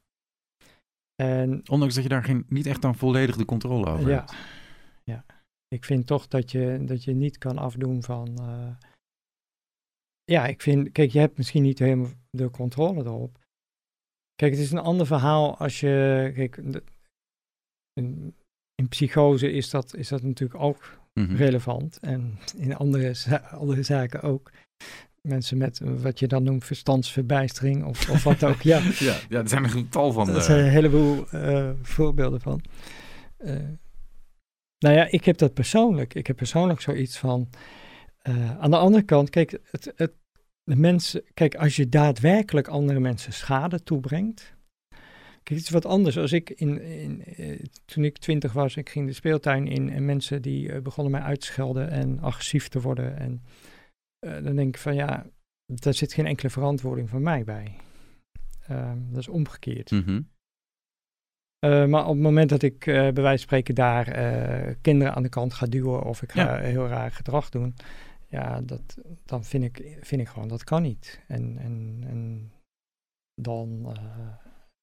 En, Ondanks dat je daar geen, niet echt dan volledig de controle over ja, hebt. Ja, ik vind toch dat je, dat je niet kan afdoen van. Uh, ja, ik vind, kijk, je hebt misschien niet helemaal de controle erop. Kijk, het is een ander verhaal als je, kijk, in psychose is dat, is dat natuurlijk ook mm -hmm. relevant en in andere, za andere zaken ook. Mensen met wat je dan noemt verstandsverbijstering of, of wat ook. Ja, ja, ja, er zijn er een tal van. Er zijn een heleboel uh, voorbeelden van. Uh, nou ja, ik heb dat persoonlijk. Ik heb persoonlijk zoiets van. Uh, aan de andere kant, kijk, het, het, de mensen, kijk, als je daadwerkelijk andere mensen schade toebrengt. Het is wat anders. Als ik in, in uh, toen ik twintig was, ik ging de speeltuin in en mensen die uh, begonnen mij uit te schelden en agressief te worden. En dan denk ik van ja, daar zit geen enkele verantwoording van mij bij. dat is omgekeerd. Mm -hmm. Uh, maar op het moment dat ik uh, bij wijze van spreken daar uh, kinderen aan de kant ga duwen of ik ga ja. heel raar gedrag doen, ja, dat, dan vind ik, vind ik gewoon dat kan niet. En, en, en dan.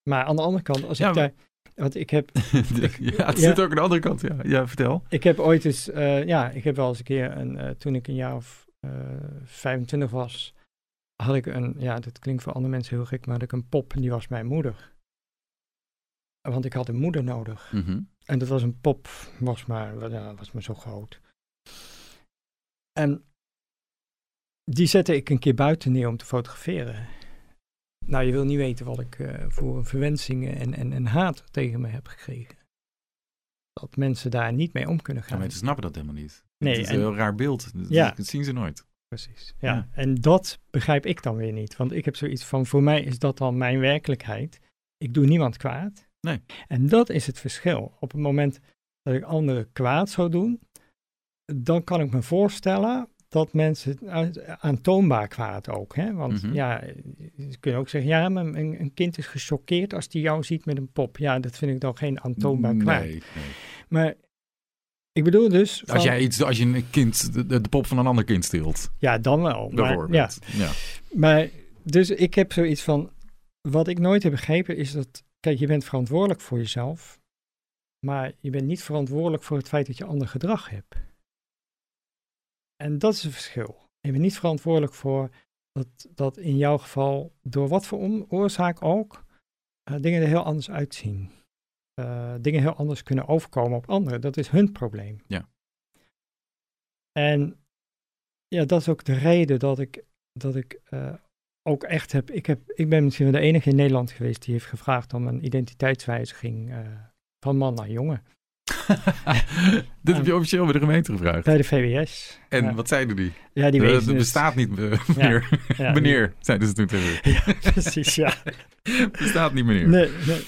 Maar aan de andere kant, als ja, ik daar. Want ik heb. ik, ja, het zit ook aan de andere kant, ja. Ja, vertel. Ik heb ooit eens. ja, ik heb wel eens een keer. Een, toen ik een jaar of 25 was, had ik een. Ja, dat klinkt voor andere mensen heel gek, maar had ik een pop en die was mijn moeder. Want ik had een moeder nodig. Mm -hmm. En dat was een pop, was maar, was maar zo groot. En die zette ik een keer buiten neer om te fotograferen. Nou, je wil niet weten wat ik uh, voor verwensingen en, en, en haat tegen me heb gekregen. Dat mensen daar niet mee om kunnen gaan. Ja, mensen snappen dat helemaal niet. Nee, het is en, een heel raar beeld. Dat, ja, dat zien ze nooit. Precies. Ja. ja, en dat begrijp ik dan weer niet. Want ik heb zoiets van: voor mij is dat dan mijn werkelijkheid. Ik doe niemand kwaad. Nee. En dat is het verschil. Op het moment dat ik anderen kwaad zou doen, dan kan ik me voorstellen dat mensen aantoonbaar kwaad ook. Hè? Want Mhm. ja, ze kunnen ook zeggen, ja, maar een, een kind is gechoqueerd als die jou ziet met een pop. Ja, dat vind ik dan geen aantoonbaar kwaad. Nee, nee. Maar ik bedoel dus, Als, jij iets, als je een kind, de, de pop van een ander kind steelt, ja, dan wel. Maar. Ja. maar dus ik heb zoiets van, wat ik nooit heb begrepen is dat, kijk, je bent verantwoordelijk voor jezelf, maar je bent niet verantwoordelijk voor het feit dat je ander gedrag hebt. En dat is het verschil. Je bent niet verantwoordelijk voor dat, dat in jouw geval, door wat voor oorzaak ook, eh, dingen er heel anders uitzien. Eh, dingen heel anders kunnen overkomen op anderen. Dat is hun probleem. Ja. En ja, dat is ook de reden dat ik, dat ik eh, ook echt heb ik, heb. ik ben misschien wel de enige in Nederland geweest die heeft gevraagd om een identiteitswijziging van man naar jongen. Dit heb je officieel bij de gemeente gevraagd. Bij de VWS. En ja. wat zeiden die? Ja, die Eh, weten Het het. bestaat niet, Ja. meneer. Ja, meneer, zeiden ze toen tegen Ja, precies, ja. Bestaat niet, meneer. Nee, nee.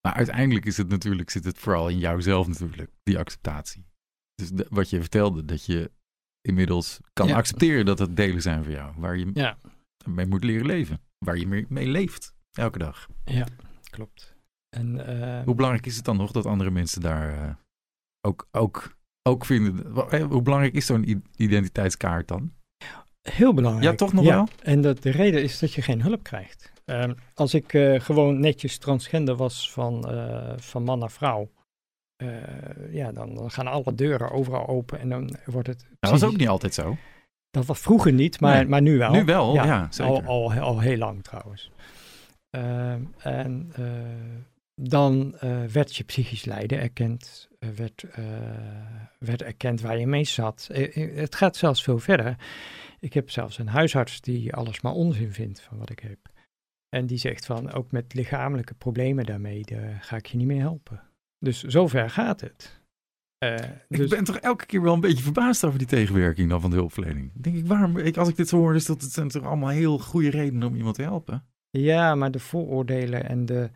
Maar uiteindelijk is het natuurlijk, zit het vooral in jouzelf natuurlijk, die acceptatie. Dus de- wat je vertelde, dat je inmiddels kan Ja. accepteren dat het delen zijn voor jou. Waar je Ja. mee moet leren leven. Waar je mee leeft, elke dag. Ja, klopt. En, eh, Hoe belangrijk is het dan nog dat andere mensen daar eh, ook, ook, ook vinden? eh, Hoe belangrijk is zo'n identiteitskaart dan? Heel belangrijk. Ja, toch nog wel? En dat, de reden is dat je geen hulp krijgt. Ehm, als ik eh, gewoon netjes transgender was van, van man naar vrouw, ja, dan, dan gaan alle deuren overal open en dan wordt het... Nou, dat was ook niet altijd zo. Dat was vroeger niet, maar, Nee. maar nu wel. Nu wel, ja, zeker. Al, al, al heel lang trouwens. Ehm, en dan eh, werd je psychisch lijden erkend, eh, werd, eh, werd erkend waar je mee zat. Het gaat zelfs veel verder. Ik heb zelfs een huisarts die alles maar onzin vindt van wat ik heb. En die zegt van, ook met lichamelijke problemen daarmee, daar ga ik je niet meer helpen. Dus zover gaat het. Ik dus, ben toch elke keer wel een beetje verbaasd over die tegenwerking dan van de hulpverlening. Denk ik, waarom, ik, als ik dit zo hoor, is dat het zijn toch allemaal heel goede redenen om iemand te helpen? Ja, maar de vooroordelen en de,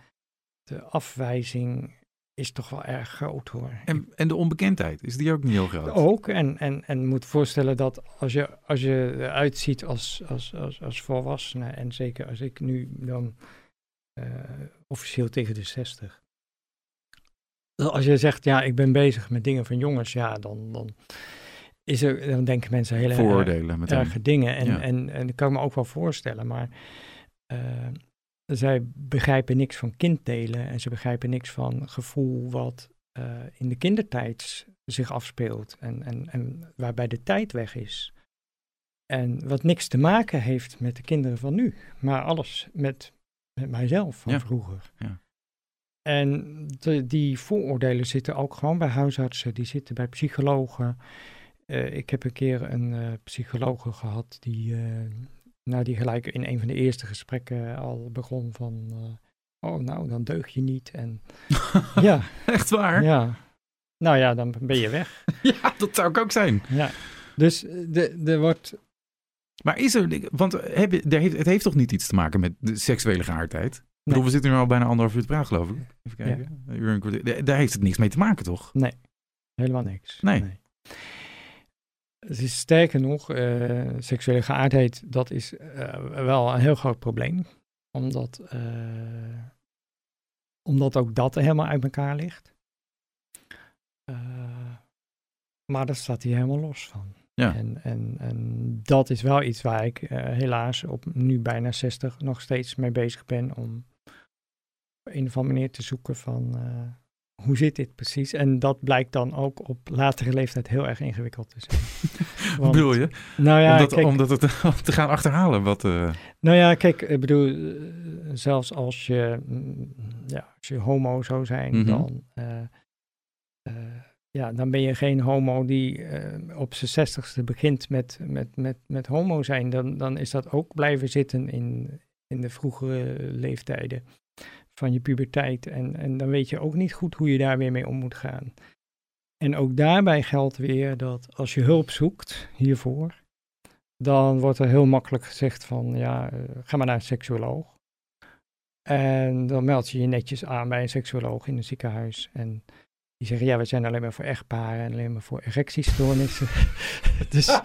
de afwijzing is toch wel erg groot hoor. En, en de onbekendheid, is die ook niet heel groot? Ook, en, en, en moet voorstellen dat als je, als je eruit ziet als, als, als, als volwassene, en zeker als ik nu dan eh, officieel tegen de 60. Als je zegt, ja, ik ben bezig met dingen van jongens, ja, dan, dan, is er, dan denken mensen hele erg- Vooroordelen erge dingen. En, Ja. en, en dat kan ik me ook wel voorstellen, maar eh, zij begrijpen niks van kinddelen en ze begrijpen niks van gevoel wat eh, in de kindertijd zich afspeelt en, en, en waarbij de tijd weg is. En wat niks te maken heeft met de kinderen van nu, maar alles met, met mijzelf van Ja. vroeger. Ja. En de, die vooroordelen zitten ook gewoon bij huisartsen, die zitten bij psychologen. Eh, ik heb een keer een eh psycholoog gehad die, nou, die gelijk in een van de eerste gesprekken al begon van, eh, oh nou, dan deug je niet. En ja, Echt waar? Ja. ja, nou ja, dan ben je weg. dat zou ik ook zijn. Ja. Dus eh, de, er wordt, Maar is er, want heb je, er heeft, het heeft toch niet iets te maken met de seksuele geaardheid? Bedoel, Nee. we zitten nu al bijna anderhalf uur te praten, geloof ik. Even kijken. Daar- heeft het niks mee te maken, toch? helemaal niks. Nee. Het is sterker nog, eh, seksuele geaardheid, dat is eh, wel een heel groot probleem. Omdat, eh, omdat ook dat helemaal uit elkaar ligt. Maar daar staat hij helemaal los van. Ja. En, en, en dat is wel iets waar ik helaas op nu bijna 60 nog steeds mee bezig ben om op een of andere manier te zoeken van hoe zit dit precies? En dat blijkt dan ook op latere leeftijd heel erg ingewikkeld te zijn. Wat bedoel je? Nou ja, omdat, kijk, omdat het te gaan achterhalen. Wat, eh, nou ja, kijk, ik bedoel, eh, zelfs als je, mm, ja, als je homo zou zijn, Mhm. dan, eh, ja, dan ben je geen homo die op zijn zestigste begint met, met, met, met homo zijn. Dan, dan is dat ook blijven zitten in, in de vroegere leeftijden van je puberteit. En, en dan weet je ook niet goed hoe je daar weer mee om moet gaan. En ook daarbij geldt weer dat als je hulp zoekt hiervoor, dan wordt er heel makkelijk gezegd van, ja, eh, ga maar naar een seksuoloog. En dan meld je je netjes aan bij een seksuoloog in een ziekenhuis. En die zeggen, ja, we zijn alleen maar voor echtparen en alleen maar voor erectiestoornissen. dus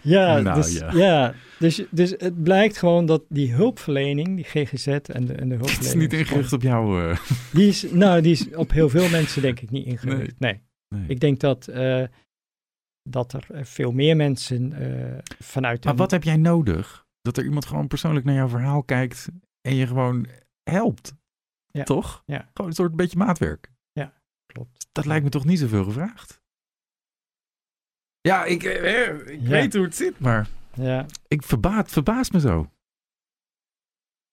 ja, Nou, dus, ja. ja. dus, dus het blijkt gewoon dat die hulpverlening, die GGZ en de, en de Het is hulpverlening... niet ingericht op jou. Die is, nou, die is op heel veel mensen denk ik niet ingericht. Nee. Nee. Ik denk dat, eh, dat er eh, veel meer mensen eh, vanuit... Maar een- wat heb jij nodig? Dat er iemand gewoon persoonlijk naar jouw verhaal kijkt en je gewoon helpt. Ja. Toch? Ja. Gewoon een soort beetje maatwerk. Klopt. Dat lijkt me toch niet zoveel gevraagd? Ja, ik, eh, ik Ja. weet hoe het zit, maar Ja. ik verbaas, verbaast me zo.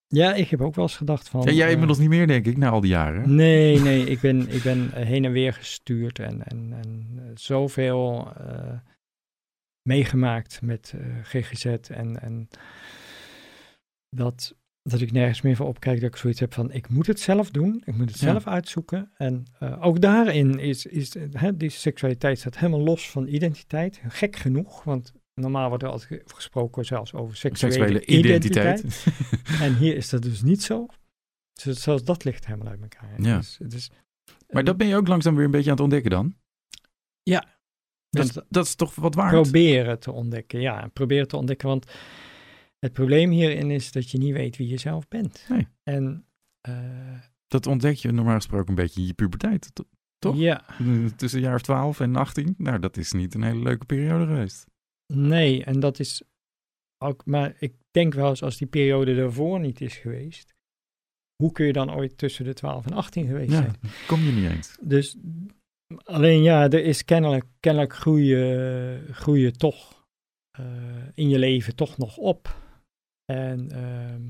ja, ik heb ook wel eens gedacht van... En jij eh, inmiddels niet meer, denk ik, na al die jaren. Nee, nee, ik ben, ik ben eh, heen en weer gestuurd en, en, en eh, zoveel eh, meegemaakt met eh, GGZ en, en dat, dat ik nergens meer voor opkijk, dat ik zoiets heb van ik moet het zelf doen, ik moet het Ja. zelf uitzoeken en eh, ook daarin is, is eh, hè, die seksualiteit staat helemaal los van identiteit, gek genoeg, want normaal wordt er altijd gesproken zelfs over seksuele, Seksuele identiteit. identiteit. En hier is dat dus niet zo. Dus zelfs dat ligt helemaal uit elkaar. Ja. Dus, dus, maar dat ben je ook langzaam weer een beetje aan het ontdekken dan? Ja. Dat, Dus is- dat is toch wat waard? proberen te ontdekken. Ja, proberen te ontdekken. Want het probleem hierin is dat je niet weet wie je zelf bent. Nee. En eh, Dat ontdek je normaal gesproken een beetje in je puberteit. to- Toch? ja, Tussen een jaar of 12 en 18. Nou, dat is niet een hele leuke periode geweest. nee. En dat is ook, maar ik denk wel eens als die periode daarvoor niet is geweest. Hoe kun je dan ooit tussen de 12 en 18 geweest Ja, zijn? kom je niet eens. Dus alleen ja, er is kennelijk, kennelijk groeien, groeien toch eh, in je leven toch nog op. En ehm,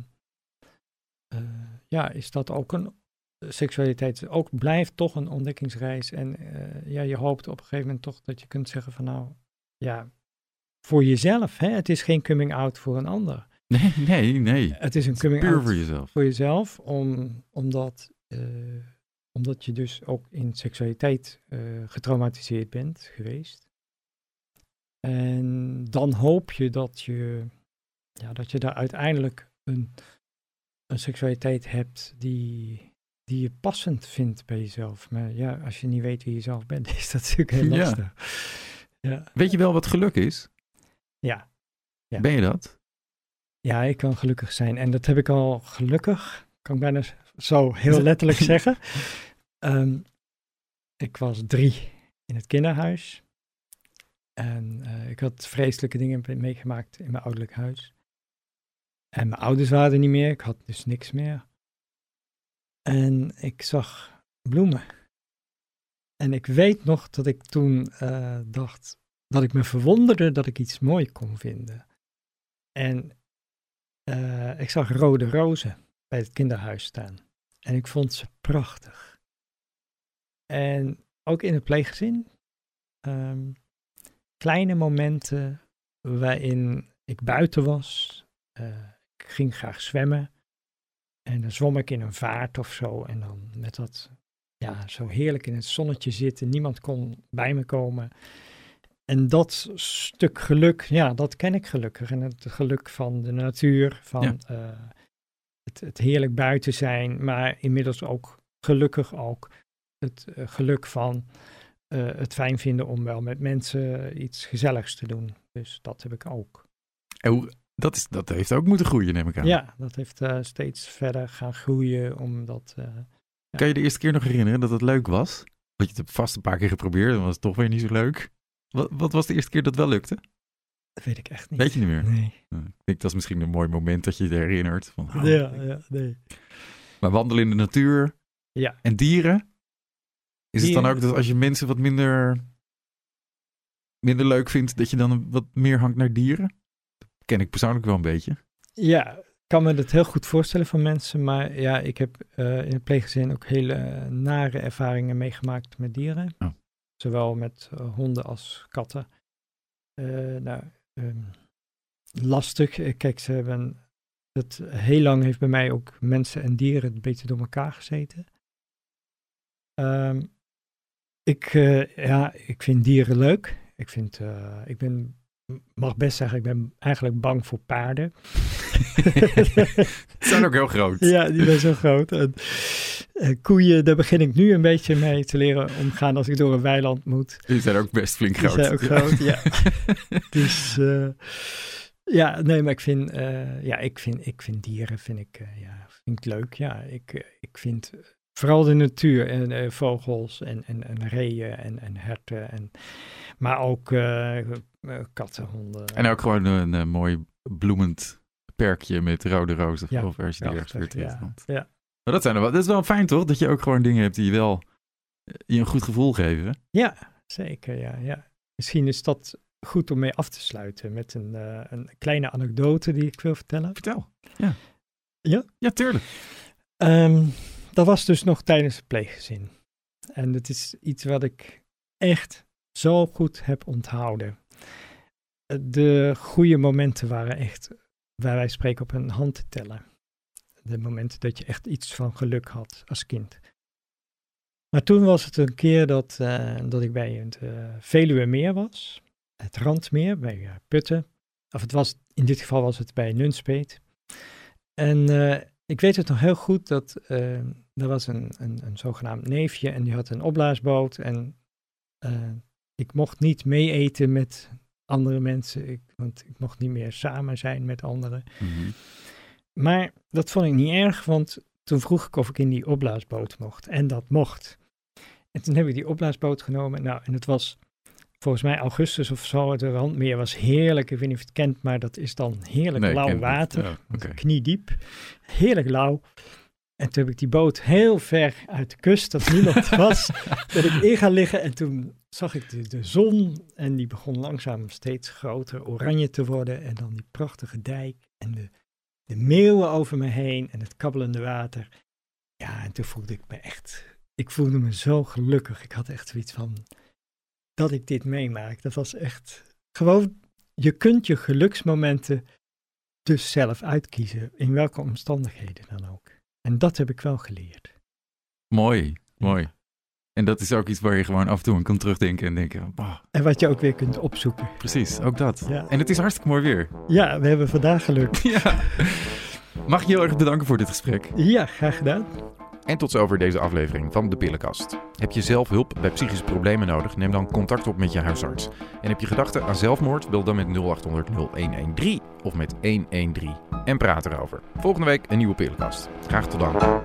eh, ja, is dat ook een seksualiteit ook blijft toch een ontdekkingsreis. En eh, ja, je hoopt op een gegeven moment toch dat je kunt zeggen van nou, ja, voor jezelf. Hè? Het is geen coming out voor een ander. Nee, nee, nee. Het is een coming Puur out voor jezelf. voor jezelf, om, omdat, eh, omdat je dus ook in seksualiteit getraumatiseerd bent geweest. En dan hoop je dat je, ja, dat je daar uiteindelijk een, een seksualiteit hebt die, die je passend vindt bij jezelf. Maar ja, als je niet weet wie je zelf bent, is dat natuurlijk heel Ja. lastig. Ja, Weet je wel wat geluk is? ja. Ja. Ben je dat? Ja, ik kan gelukkig zijn. En dat heb ik al gelukkig, kan ik bijna zo heel letterlijk zeggen. Ehm, ik was drie in het kinderhuis. En eh, ik had vreselijke dingen meegemaakt in mijn ouderlijk huis. En mijn ouders waren er niet meer, ik had dus niks meer. En ik zag bloemen. En ik weet nog dat ik toen eh, dacht dat ik me verwonderde dat ik iets mooi kon vinden. En eh, ik zag rode rozen bij het kinderhuis staan. En ik vond ze prachtig. En ook in het pleeggezin. ehm, kleine momenten waarin ik buiten was. Ik ging graag zwemmen. En dan zwom ik in een vaart of zo. En dan met dat, ja, zo heerlijk in het zonnetje zitten. Niemand kon bij me komen. En dat stuk geluk, ja, dat ken ik gelukkig. En het geluk van de natuur, van Ja. eh, het, het heerlijk buiten zijn, maar inmiddels ook gelukkig ook het eh, geluk van eh, het fijn vinden om wel met mensen iets gezelligs te doen. Dus dat heb ik ook. En hoe, dat, is, dat heeft ook moeten groeien, neem ik aan. Ja, dat heeft eh, steeds verder gaan groeien, omdat... eh, Kan je de eerste keer nog herinneren dat het leuk was? Want je het hebt vast een paar keer geprobeerd, dan was het toch weer niet zo leuk. Wat, wat was de eerste keer dat wel lukte? dat weet ik echt niet. Weet je niet meer? Nee. Ja, Ik denk dat is misschien een mooi moment dat je je herinnert. Van, oh, Ja, ja, nee. Maar wandelen in de natuur Ja. en dieren? Is het dan ook dat als je mensen wat minder, minder leuk vindt, dat je dan wat meer hangt naar dieren? Dat ken ik persoonlijk wel een beetje. Ja, ik kan me dat heel goed voorstellen van mensen, maar ja, ik heb eh, in het pleeggezin ook hele nare ervaringen meegemaakt met dieren. Oh. Zowel met eh, honden als katten. Eh, nou, ehm, lastig. Eh, Kijk, ze hebben het heel lang heeft bij mij ook mensen en dieren een beetje door elkaar gezeten. Ehm, ik, eh, ja, ik vind dieren leuk. Ik, vind, eh, ik ben mag best zeggen, ik ben eigenlijk bang voor paarden. Ze zijn ook heel groot. Ja, die zijn zo groot. En, eh, koeien, daar begin ik nu een beetje mee te leren omgaan als ik door een weiland moet. Die zijn ook best flink Die groot. zijn ook groot, ja. dus eh, ja, nee, maar ik vind, eh, ja, ik vind, ik vind dieren vind ik, eh, ja, vind ik leuk. Ja, ik, ik vind vooral de natuur en eh, vogels en, en, en reeën en, en herten. En, maar ook eh, eh, katten, honden. En ook gewoon een, mooi bloemend perkje met rode rozen. Ja, of als je die ergens weer ja. Ja. Maar dat, zijn er wel, dat is wel fijn toch? Dat je ook gewoon dingen hebt die je wel je een goed gevoel geven. Ja, zeker. Ja, ja. Misschien is dat goed om mee af te sluiten met een, een kleine anekdote die ik wil vertellen. Vertel. Ja. Ja? Ja, tuurlijk. Ehm, dat was dus nog tijdens het pleeggezin. En het is iets wat ik echt zo goed heb onthouden. Eh, De goede momenten waren echt, waar wij spreken, op een hand te tellen. De momenten dat je echt iets van geluk had als kind. Maar toen was het een keer dat, eh, dat ik bij het uh, Veluwemeer was. Het Randmeer bij eh, Putten. Of het was, in dit geval was het bij Nunspeet. En eh, ik weet het nog heel goed dat eh, er was een, een, een zogenaamd neefje en die had een opblaasboot. En eh, ik mocht niet mee eten met andere mensen, ik, want ik mocht niet meer samen zijn met anderen. Mhm. Maar dat vond ik niet erg, want toen vroeg ik of ik in die opblaasboot mocht. En dat mocht. En toen heb ik die opblaasboot genomen. Nou, en het was volgens mij augustus of zo. Het randmeer was heerlijk. Ik weet niet of je het kent, maar dat is dan heerlijk Nee, lauw water. Ja, oké. Kniediep. Heerlijk lauw. En toen heb ik die boot heel ver uit de kust, dat niemand was, ben ik in gaan liggen. En toen zag ik de, de zon en die begon langzaam steeds groter, oranje te worden. En dan die prachtige dijk en de, de meeuwen over me heen en het kabbelende water. Ja, en toen voelde ik me echt, ik voelde me zo gelukkig. Ik had echt zoiets van, dat ik dit meemaak. Dat was echt gewoon, je kunt je geluksmomenten dus zelf uitkiezen, in welke omstandigheden dan ook. En dat heb ik wel geleerd. Mooi, mooi. En dat is ook iets waar je gewoon af en toe aan kan terugdenken en denken, "Bah, En wat je ook weer kunt opzoeken. precies, ook dat. Ja. En het is hartstikke mooi weer. Ja, we hebben vandaag geluk. ja. Mag ik je heel erg bedanken voor dit gesprek. Ja, graag gedaan. En tot zover deze aflevering van De Pillenkast. Heb je zelf hulp bij psychische problemen nodig? Neem dan contact op met je huisarts. En heb je gedachten aan zelfmoord? Bel dan met 0800 0113 of met 113 en praat erover. Volgende week een nieuwe Pillenkast. Graag tot dan.